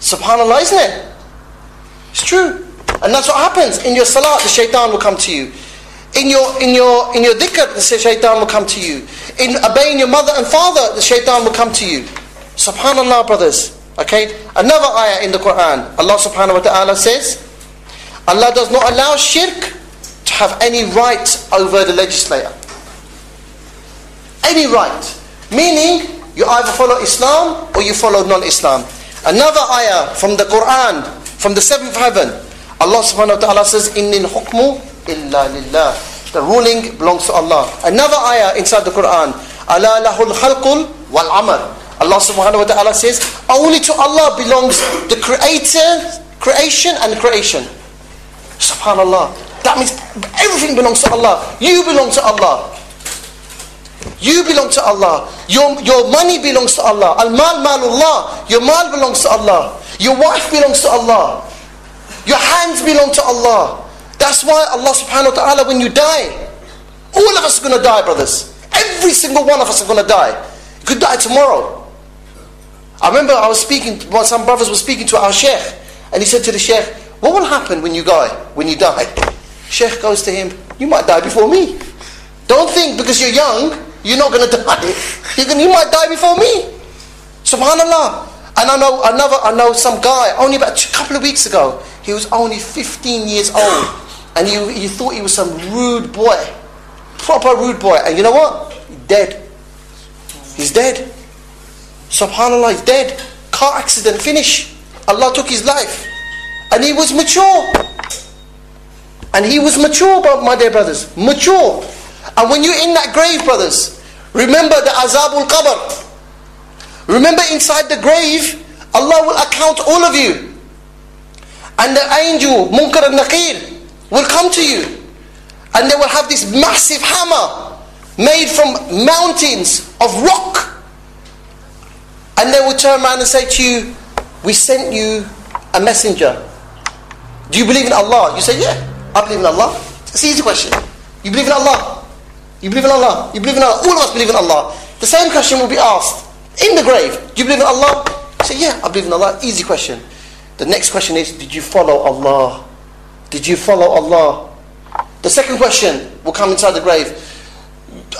Subhanallah, isn't it? It's true. And that's what happens. In your salat, the shaitan will come to you. In your in your in your dhikr, the shaitan will come to you. In obeying your mother and father, the shaitan will come to you. Subhanallah, brothers. Okay? Another ayah in the Quran, Allah subhanahu wa ta'ala says, Allah does not allow shirk to have any right over the legislator. Any right. Meaning, you either follow Islam or you follow non-Islam. Another ayah from the Quran, from the seventh heaven, Allah subhanahu wa ta'ala says, illa lillah. The ruling belongs to Allah. Another ayah inside the Quran, lahul khalqul wal amal. Allah subhanahu wa ta'ala says, only to Allah belongs the creator, creation and creation. Subhanallah. That means everything belongs to Allah. You belong to Allah. You belong to Allah. Your, your money belongs to Allah. Al mal malullah. Your mal belongs to Allah. Your wife belongs to Allah. Your hands belong to Allah. That's why Allah subhanahu wa ta'ala, when you die, all of us are going to die, brothers. Every single one of us are going to die. You could die tomorrow. I remember I was speaking, well, some brothers were speaking to our sheikh, and he said to the sheikh, What will happen when you die? When you die? Sheikh goes to him, You might die before me. Don't think because you're young you're not going to die. You're gonna, you might die before me. Subhanallah. And I know another. I know some guy. Only about a couple of weeks ago, he was only 15 years old, and you you thought he was some rude boy, proper rude boy. And you know what? He's dead. He's dead. Subhanallah, he's dead. Car accident, finish. Allah took his life, and he was mature. And he was mature, my dear brothers, mature. And when you're in that grave, brothers, remember the azabul qabr. Remember inside the grave, Allah will account all of you. And the angel, Munkar and Nakir, will come to you. And they will have this massive hammer made from mountains of rock. And they will turn around and say to you, We sent you a messenger. Do you believe in Allah? You say, Yeah, I believe in Allah. It's an easy question. You believe in Allah? You believe in Allah? You believe in Allah? All of us believe in Allah. The same question will be asked in the grave. Do you believe in Allah? You say, yeah, I believe in Allah. Easy question. The next question is, did you follow Allah? Did you follow Allah? The second question will come inside the grave.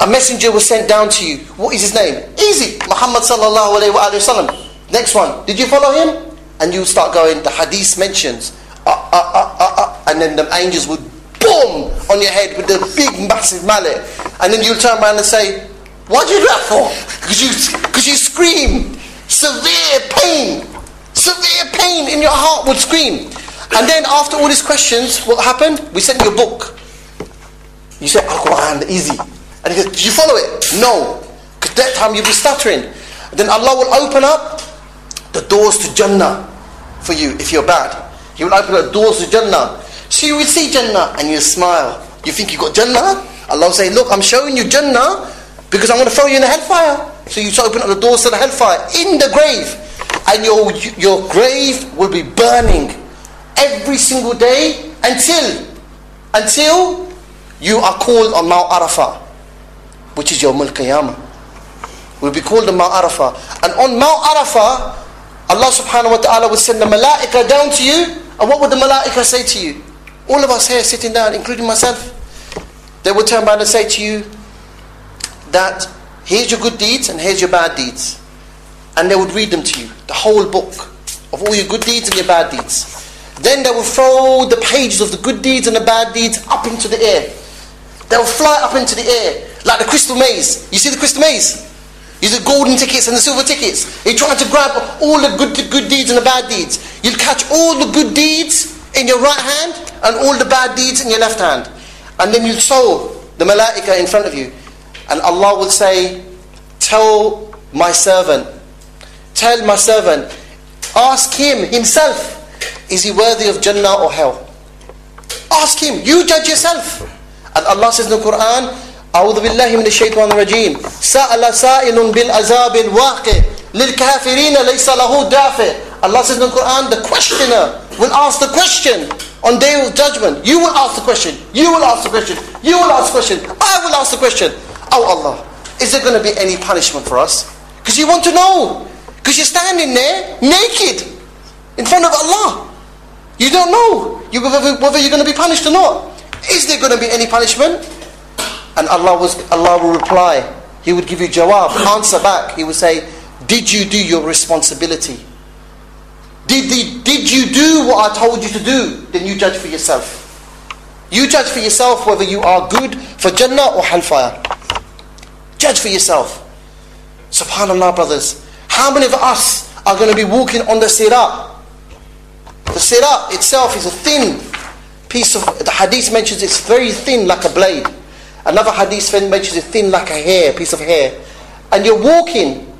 A messenger was sent down to you. What is his name? Easy. Muhammad sallallahu alayhi wa sallam. Next one. Did you follow him? And you start going, the hadith mentions, uh, uh, uh, and then the angels would boom on your head with the big massive mallet. And then you'll turn around and say, what did you do that for? Because you, because you scream. Severe pain. Severe pain in your heart would scream. And then after all these questions, what happened? We sent you a book. You said, Al-Quran, easy. And he goes, did you follow it? No. Because that time you'll be stuttering. Then Allah will open up the doors to Jannah for you if you're bad. He will open up doors to Jannah. So you will see Jannah and you smile. You think you got Jannah? Allah will say, look, I'm showing you Jannah because I'm going to throw you in the hellfire. So you open up the doors to the hellfire in the grave. And your, your grave will be burning every single day until, until you are called on Mount Arafah, which is your Qiyamah. Will be called on Mount Arafah. And on Mount Arafah, Allah subhanahu wa ta'ala will send the malaika down to you. And what would the malaika say to you? All of us here sitting down, including myself, they will turn around and say to you that here's your good deeds and here's your bad deeds. and they would read them to you, the whole book of all your good deeds and your bad deeds. Then they will throw the pages of the good deeds and the bad deeds up into the air. They'll fly up into the air like the crystal maze. You see the crystal maze? You see the golden tickets and the silver tickets. You're trying to grab all the good, the good deeds and the bad deeds. You'll catch all the good deeds in your right hand and all the bad deeds in your left hand. And then you'll sow the malaika in front of you. And Allah will say, Tell my servant, tell my servant, ask him himself, is he worthy of Jannah or hell? Ask him, you judge yourself. And Allah says in the Quran, أعوذ بالله من الشيطان الرجيم سأل سائل بالعذاب الواقع للكافرين ليس له دافع Allah says in the Quran, the questioner will ask the question on day of judgment. You will ask the question. You will ask the question. You will ask the question. I will ask the question. Oh Allah, is there going to be any punishment for us? Because you want to know. Because you're standing there naked in front of Allah. You don't know whether you're going to be punished or not. Is there going to be any punishment? And Allah, was, Allah will reply. He would give you jawab, answer back. He would say, Did you do your responsibility? Did, the, did you do what I told you to do? Then you judge for yourself. You judge for yourself whether you are good for Jannah or Hellfire. Judge for yourself. Subhanallah, brothers. How many of us are going to be walking on the sirat? The sirat itself is a thin piece of, the hadith mentions it's very thin like a blade. Another hadith mentions it thin like a hair, piece of hair. And you're walking,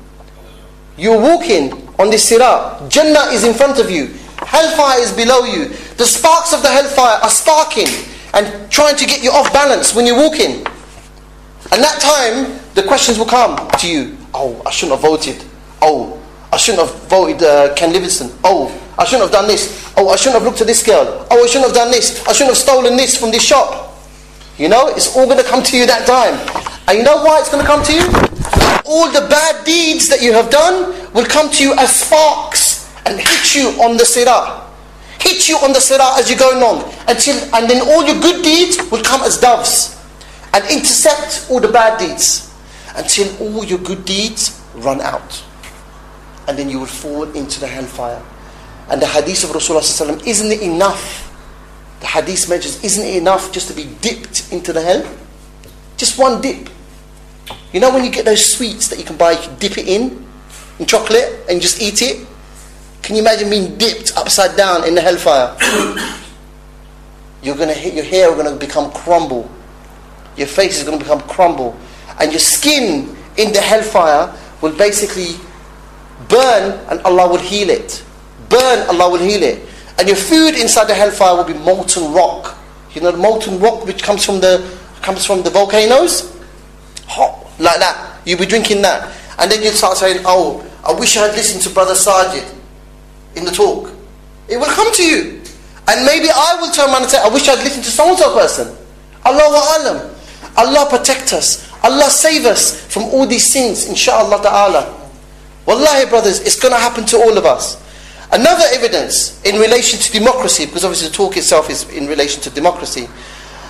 you're walking on this sirat. Jannah is in front of you. Hellfire is below you. The sparks of the hellfire are sparking and trying to get you off balance when you're walking. And that time, the questions will come to you. Oh, I shouldn't have voted. Oh, I shouldn't have voted uh, Ken Livingstone. Oh, I shouldn't have done this. Oh, I shouldn't have looked at this girl. Oh, I shouldn't have done this. I shouldn't have stolen this from this shop. You know, it's all going to come to you that time. And you know why it's going to come to you? All the bad deeds that you have done will come to you as sparks and hit you on the sirat. Hit you on the sirat as you're going along. Until, and then all your good deeds will come as doves and intercept all the bad deeds until all your good deeds run out. And then you will fall into the hellfire. And the hadith of Rasulullah isn't it enough? The hadith mentions, isn't it enough just to be dipped into the hell? Just one dip. You know when you get those sweets that you can buy, you can dip it in, in chocolate, and just eat it? Can you imagine being dipped upside down in the hellfire? (coughs) You're gonna hit your hair are gonna become crumble. Your face is gonna become crumble. And your skin in the hellfire will basically burn and Allah will heal it. Burn, Allah will heal it. And your food inside the hellfire will be molten rock. You know the molten rock which comes from the comes from the volcanoes? Hot, like that. You'll be drinking that. And then you start saying, Oh, I wish I had listened to Brother Sajid in the talk. It will come to you. And maybe I will turn around and say, I wish I'd listened to so and so person. Allah alam. Allah protect us. Allah save us from all these sins, inshaAllah ta'ala. Wallahi, brothers, it's going to happen to all of us. Another evidence in relation to democracy, because obviously the talk itself is in relation to democracy.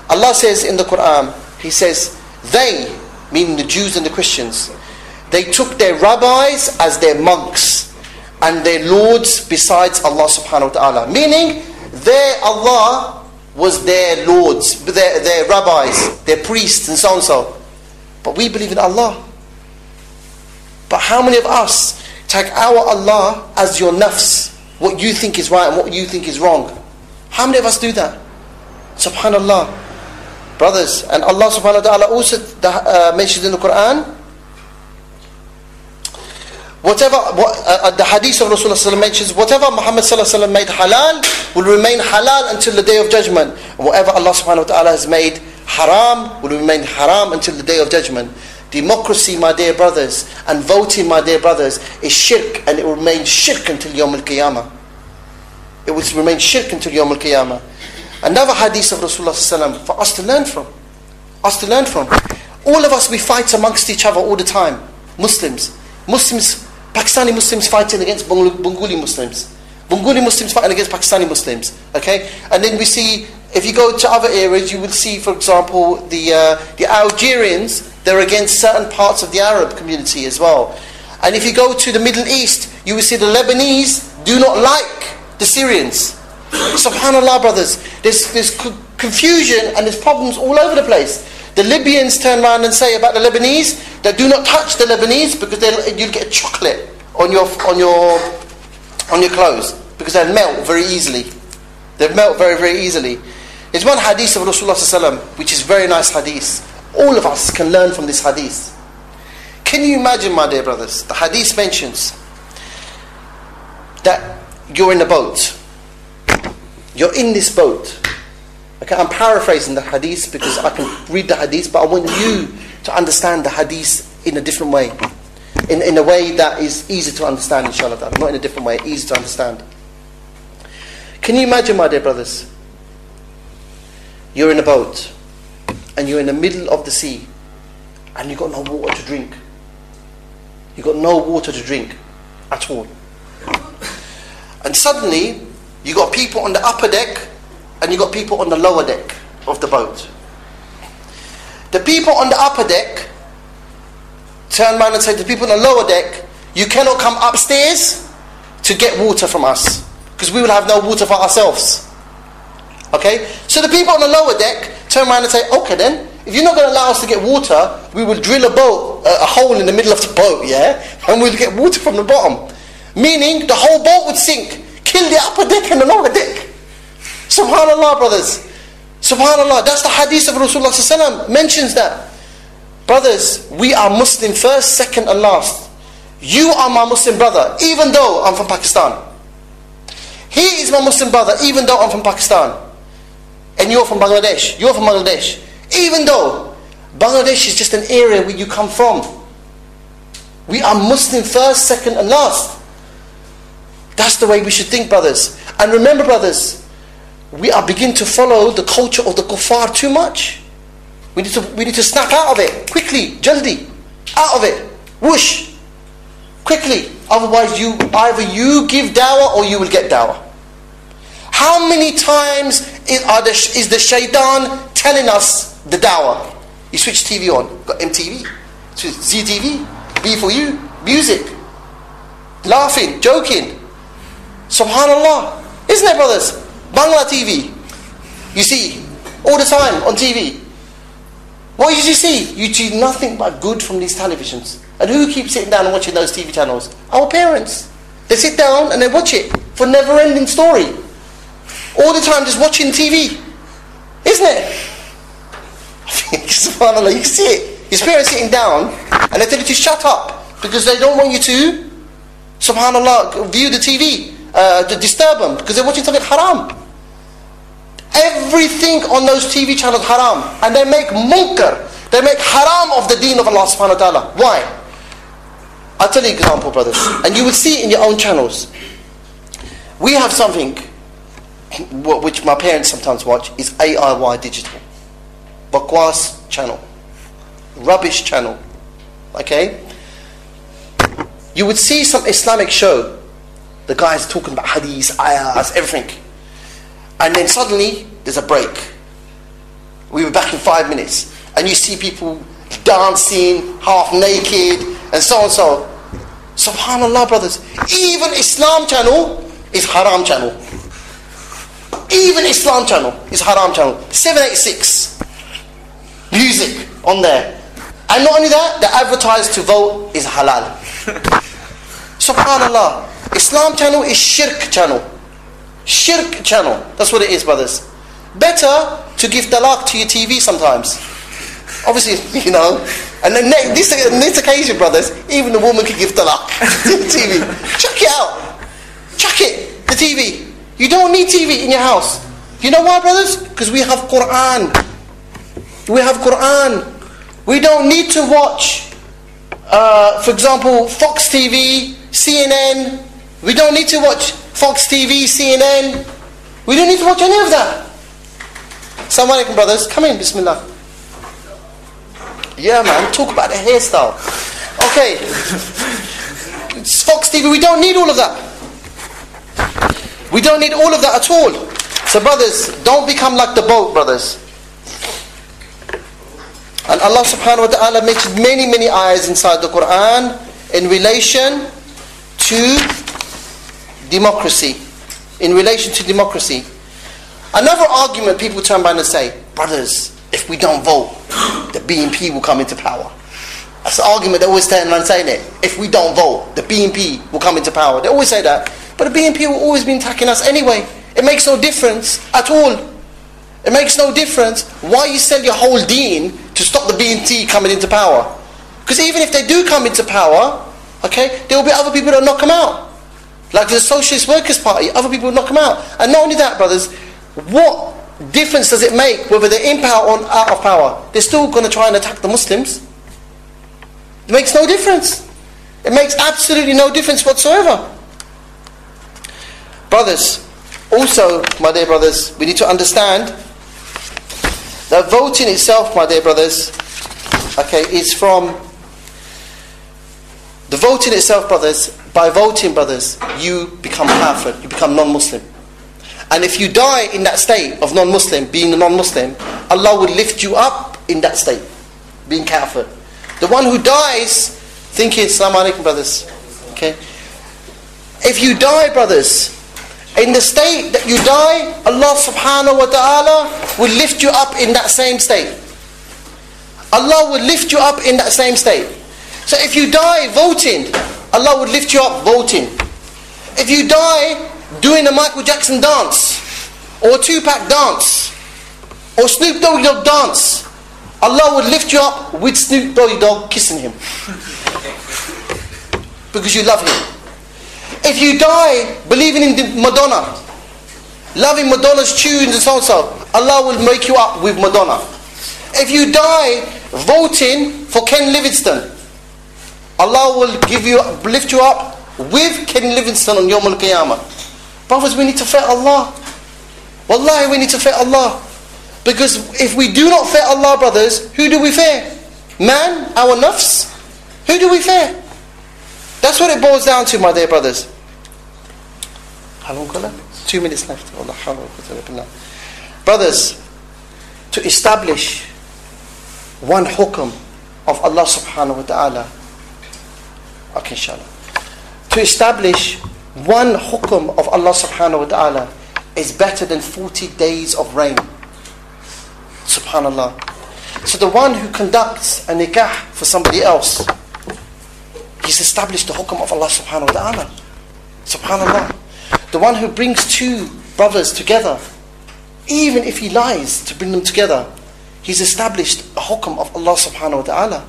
Allah says in the Quran, He says, they, meaning the Jews and the Christians, they took their rabbis as their monks and their lords besides Allah subhanahu wa ta'ala. Meaning, their Allah was their lords, their, their rabbis, their priests, and so and so. But we believe in Allah. But how many of us take our Allah as your nafs, what you think is right and what you think is wrong? How many of us do that? Subhanallah. Brothers, and Allah subhanahu wa ta'ala also uh, mentions in the Quran, whatever, what, uh, the hadith of Rasulullah mentions, whatever Muhammad made halal will remain halal until the day of judgment. Whatever Allah subhanahu wa ta'ala has made haram will remain haram until the day of judgment. Democracy, my dear brothers, and voting, my dear brothers, is shirk and it will remain shirk until Yom al-Qiyamah. It will remain shirk until Yom al-Qiyamah. Another hadith of Rasulullah for us to learn from. Us to learn from. All of us, we fight amongst each other all the time. Muslims. Muslims, Pakistani Muslims fighting against Bengali Muslims. Bengali Muslims fighting against Pakistani Muslims. Okay? And then we see, if you go to other areas, you will see, for example, the, uh, the Algerians, they're against certain parts of the Arab community as well. And if you go to the Middle East, you will see the Lebanese do not like the Syrians. Subhanallah, brothers. There's, there's confusion and there's problems all over the place. The Libyans turn around and say about the Lebanese that do not touch the Lebanese because you'll get chocolate on your, on, your, on your clothes because they'll melt very easily. They melt very, very easily. There's one hadith of Rasulullah which is very nice hadith. All of us can learn from this hadith. Can you imagine, my dear brothers? The hadith mentions that you're in a boat. You're in this boat. Okay, I'm paraphrasing the hadith because I can read the hadith, but I want you to understand the hadith in a different way. In, in a way that is easy to understand, inshallah. Not in a different way, easy to understand. Can you imagine, my dear brothers? You're in a boat and you're in the middle of the sea and you've got no water to drink. You've got no water to drink at all. And suddenly, you got people on the upper deck and you got people on the lower deck of the boat. The people on the upper deck turn around and say to the people on the lower deck, You cannot come upstairs to get water from us because we will have no water for ourselves. Okay? So the people on the lower deck turn around and say, Okay then, if you're not going to allow us to get water, we will drill a boat, a hole in the middle of the boat, yeah? And we'll get water from the bottom. Meaning the whole boat would sink. Kill the upper deck and the lower deck. Subhanallah, brothers. Subhanallah. That's the hadith of Rasulullah mentions that. Brothers, we are Muslim first, second, and last. You are my Muslim brother, even though I'm from Pakistan. He is my Muslim brother, even though I'm from Pakistan. And you're from Bangladesh. You're from Bangladesh. Even though Bangladesh is just an area where you come from. We are Muslim first, second, and last. That's the way we should think, brothers. And remember, brothers, we are beginning to follow the culture of the kuffar too much. We need to, we need to snap out of it quickly, jaldi, out of it, whoosh, quickly. Otherwise, you either you give dawah or you will get dawah. How many times is, the, is the shaitan telling us the dawah? You switch TV on, got MTV, Zee TV, B for you, music, laughing, joking. Subhanallah. Isn't it, brothers? Bangla TV. You see, all the time on TV. What did you see? You see nothing but good from these televisions. And who keeps sitting down and watching those TV channels? Our parents. They sit down and they watch it for never ending story. All the time just watching TV. Isn't it? (laughs) SubhanAllah, you see it. Your parents sitting down and they tell you to shut up because they don't want you to, SubhanAllah, view the TV, uh, to disturb them because they're watching something haram. Everything on those TV channels haram. And they make munkar. They make haram of the deen of Allah subhanahu wa ta'ala. Why? I'll tell you an example, brothers. And you will see in your own channels. We have something which my parents sometimes watch is ARY Digital. Bakwas channel. Rubbish channel. Okay? You would see some Islamic show. The guy's talking about hadith, ayahs, everything. And then suddenly, there's a break. We were back in five minutes. And you see people dancing, half naked, and so on so. Subhanallah, brothers. Even Islam channel is haram channel. Even Islam channel is haram channel. 786. Music on there. And not only that, the advertised to vote is halal. (laughs) Subhanallah. Islam channel is shirk channel. Shirk channel. That's what it is, brothers. Better to give talaq to your TV sometimes. Obviously, (laughs) you know. And then this, this occasion, brothers, even the woman can give talaq (laughs) to the TV. Chuck it out. Chuck it. The TV. You don't need TV in your house. You know why, brothers? Because we have Quran. We have Quran. We don't need to watch, uh, for example, Fox TV, CNN. We don't need to watch Fox TV, CNN. We don't need to watch any of that. Assalamu alaikum, brothers. Come in, Bismillah. Yeah, man. Talk about the hairstyle. Okay. It's Fox TV. We don't need all of that. We don't need all of that at all. So, brothers, don't become like the boat, brothers. And Allah subhanahu wa ta'ala mentioned many, many ayahs inside the Quran in relation to democracy. In relation to democracy. Another argument people turn around and say, brothers, if we don't vote, the BNP will come into power. That's the argument they always turn around saying it. If we don't vote, the BNP will come into power. They always say that. But the BNP will always be attacking us anyway. It makes no difference at all. It makes no difference why you sell your whole deen to stop the BNP coming into power. Because even if they do come into power, okay, there will be other people that knock them out. Like the Socialist Workers' Party, other people will knock them out. And not only that, brothers, what difference does it make whether they're in power or out of power? They're still going to try and attack the Muslims. It makes no difference. It makes absolutely no difference whatsoever. Brothers, also, my dear brothers, we need to understand that voting itself, my dear brothers, okay, is from the voting itself, brothers. By voting, brothers, you become kafir, you become non-Muslim. And if you die in that state of non-Muslim, being a non-Muslim, Allah will lift you up in that state, being kafir. The one who dies thinking, Assalamu alaikum, brothers. Okay? If you die, brothers, in the state that you die, Allah subhanahu wa ta'ala will lift you up in that same state. Allah will lift you up in that same state. So if you die voting, Allah would lift you up voting. If you die doing a Michael Jackson dance, or a Tupac dance, or Snoop Doggy Dogg dance, Allah would lift you up with Snoop Doggy Dogg kissing him. (laughs) because you love him. If you die believing in Madonna, loving Madonna's tunes and so on so, Allah will make you up with Madonna. If you die voting for Ken Livingstone, Allah will give you, lift you up with Ken Livingstone on Yom Al Qiyamah. Brothers, we need to fear Allah. Wallahi, we need to fear Allah. Because if we do not fear Allah, brothers, who do we fear? Man, our nafs? Who do we fear? That's what it boils down to, my dear brothers. How long got? Two minutes left. Brothers, to establish one hukum of Allah subhanahu wa ta'ala. Okay, inshallah. To establish one hukum of Allah subhanahu wa ta'ala is better than 40 days of rain. Subhanallah. So the one who conducts a nikah for somebody else, he's established the hukum of Allah subhanahu wa ta'ala. Subhanallah. The one who brings two brothers together, even if he lies to bring them together, he's established a hukum of Allah subhanahu wa ta'ala.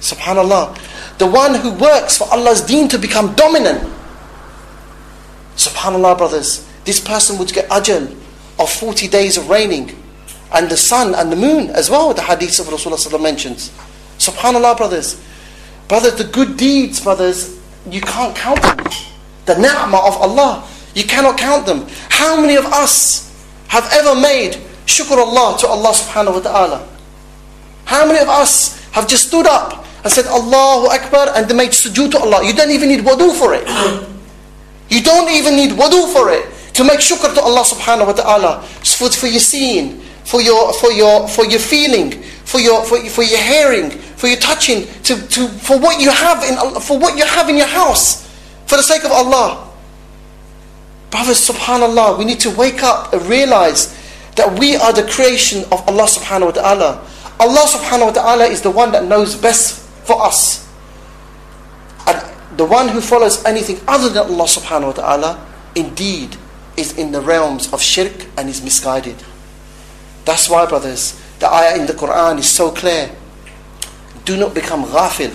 Subhanallah. The one who works for Allah's deen to become dominant. Subhanallah, brothers. This person would get ajal of 40 days of raining. And the sun and the moon as well, the hadith of Rasulullah mentions. Subhanallah, brothers. Brothers, the good deeds, brothers, you can't count them the ni'mah of Allah. You cannot count them. How many of us have ever made shukr Allah to Allah subhanahu wa ta'ala? How many of us have just stood up and said Allahu Akbar and they made sujood to Allah? You don't even need wudu for it. You don't even need wudu for it. To make shukr to Allah subhanahu wa ta'ala. For, for your seeing, for your for your for your feeling, for your for, for your hearing, for your touching, to, to for what you have in for what you have in your house. For the sake of Allah. Brothers, subhanAllah, we need to wake up and realize that we are the creation of Allah subhanahu wa ta'ala. Allah subhanahu wa ta'ala is the one that knows best for us. And the one who follows anything other than Allah subhanahu wa ta'ala, indeed, is in the realms of shirk and is misguided. That's why, brothers, the ayah in the Quran is so clear. Do not become ghafil.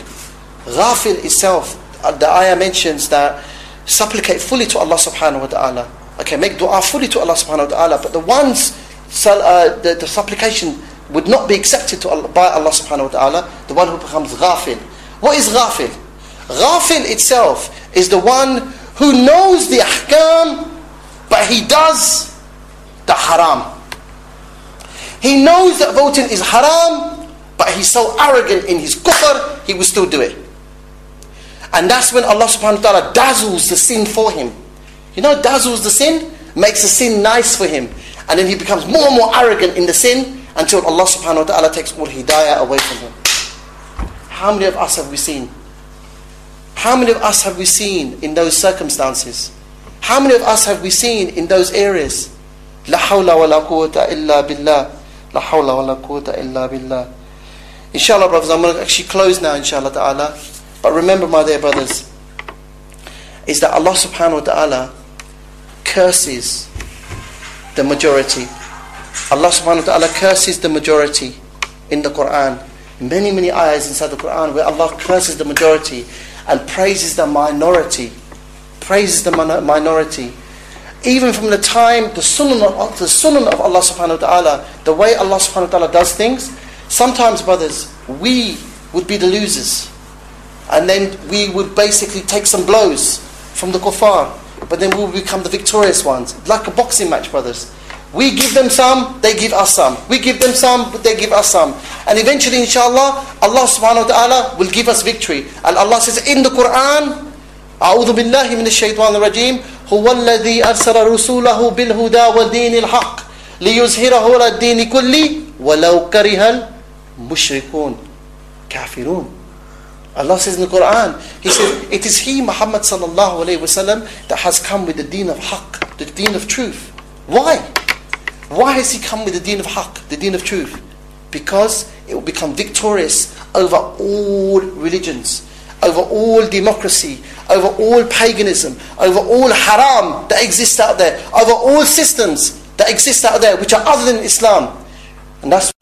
Ghafil itself uh, the ayah mentions that supplicate fully to Allah subhanahu wa ta'ala. Okay, make dua fully to Allah subhanahu wa ta'ala. But the ones, uh, the, the supplication would not be accepted to Allah, by Allah subhanahu wa ta'ala, the one who becomes ghafil. What is ghafil? Ghafil itself is the one who knows the ahkam, but he does the haram. He knows that voting is haram, but he's so arrogant in his kufr, he will still do it. And that's when Allah subhanahu wa ta'ala dazzles the sin for him. You know, dazzles the sin, makes the sin nice for him. And then he becomes more and more arrogant in the sin until Allah subhanahu wa ta'ala takes all hidayah away from him. How many of us have we seen? How many of us have we seen in those circumstances? How many of us have we seen in those areas? La hawla wa la quwwata illa billah. La hawla wa la quwwata illa billah. Inshallah, brothers, I'm going to actually close now, inshallah ta'ala. But remember, my dear brothers, is that Allah subhanahu wa ta'ala curses the majority. Allah subhanahu wa ta'ala curses the majority in the Quran. Many, many ayahs inside the Quran where Allah curses the majority and praises the minority. Praises the minority. Even from the time, the sunnah of, the of Allah subhanahu wa ta'ala, the way Allah subhanahu wa ta'ala does things, sometimes, brothers, we would be the losers. And then we would basically take some blows from the kuffar. But then we will become the victorious ones. Like a boxing match, brothers. We give them some, they give us some. We give them some, they give us some. And eventually, inshallah, Allah subhanahu wa ta'ala will give us victory. And Allah says in the Quran, أعوذ بالله من الشيطان الرجيم هو الذي أرسل رسوله بالهدى ودين الحق ليظهره على الدين كله ولو كره المشركون كافرون Allah says in the Quran, He says, it is He, Muhammad sallallahu alayhi wasallam, that has come with the deen of haqq, the deen of truth. Why? Why has He come with the deen of haqq, the deen of truth? Because it will become victorious over all religions, over all democracy, over all paganism, over all haram that exists out there, over all systems that exist out there which are other than Islam. And that's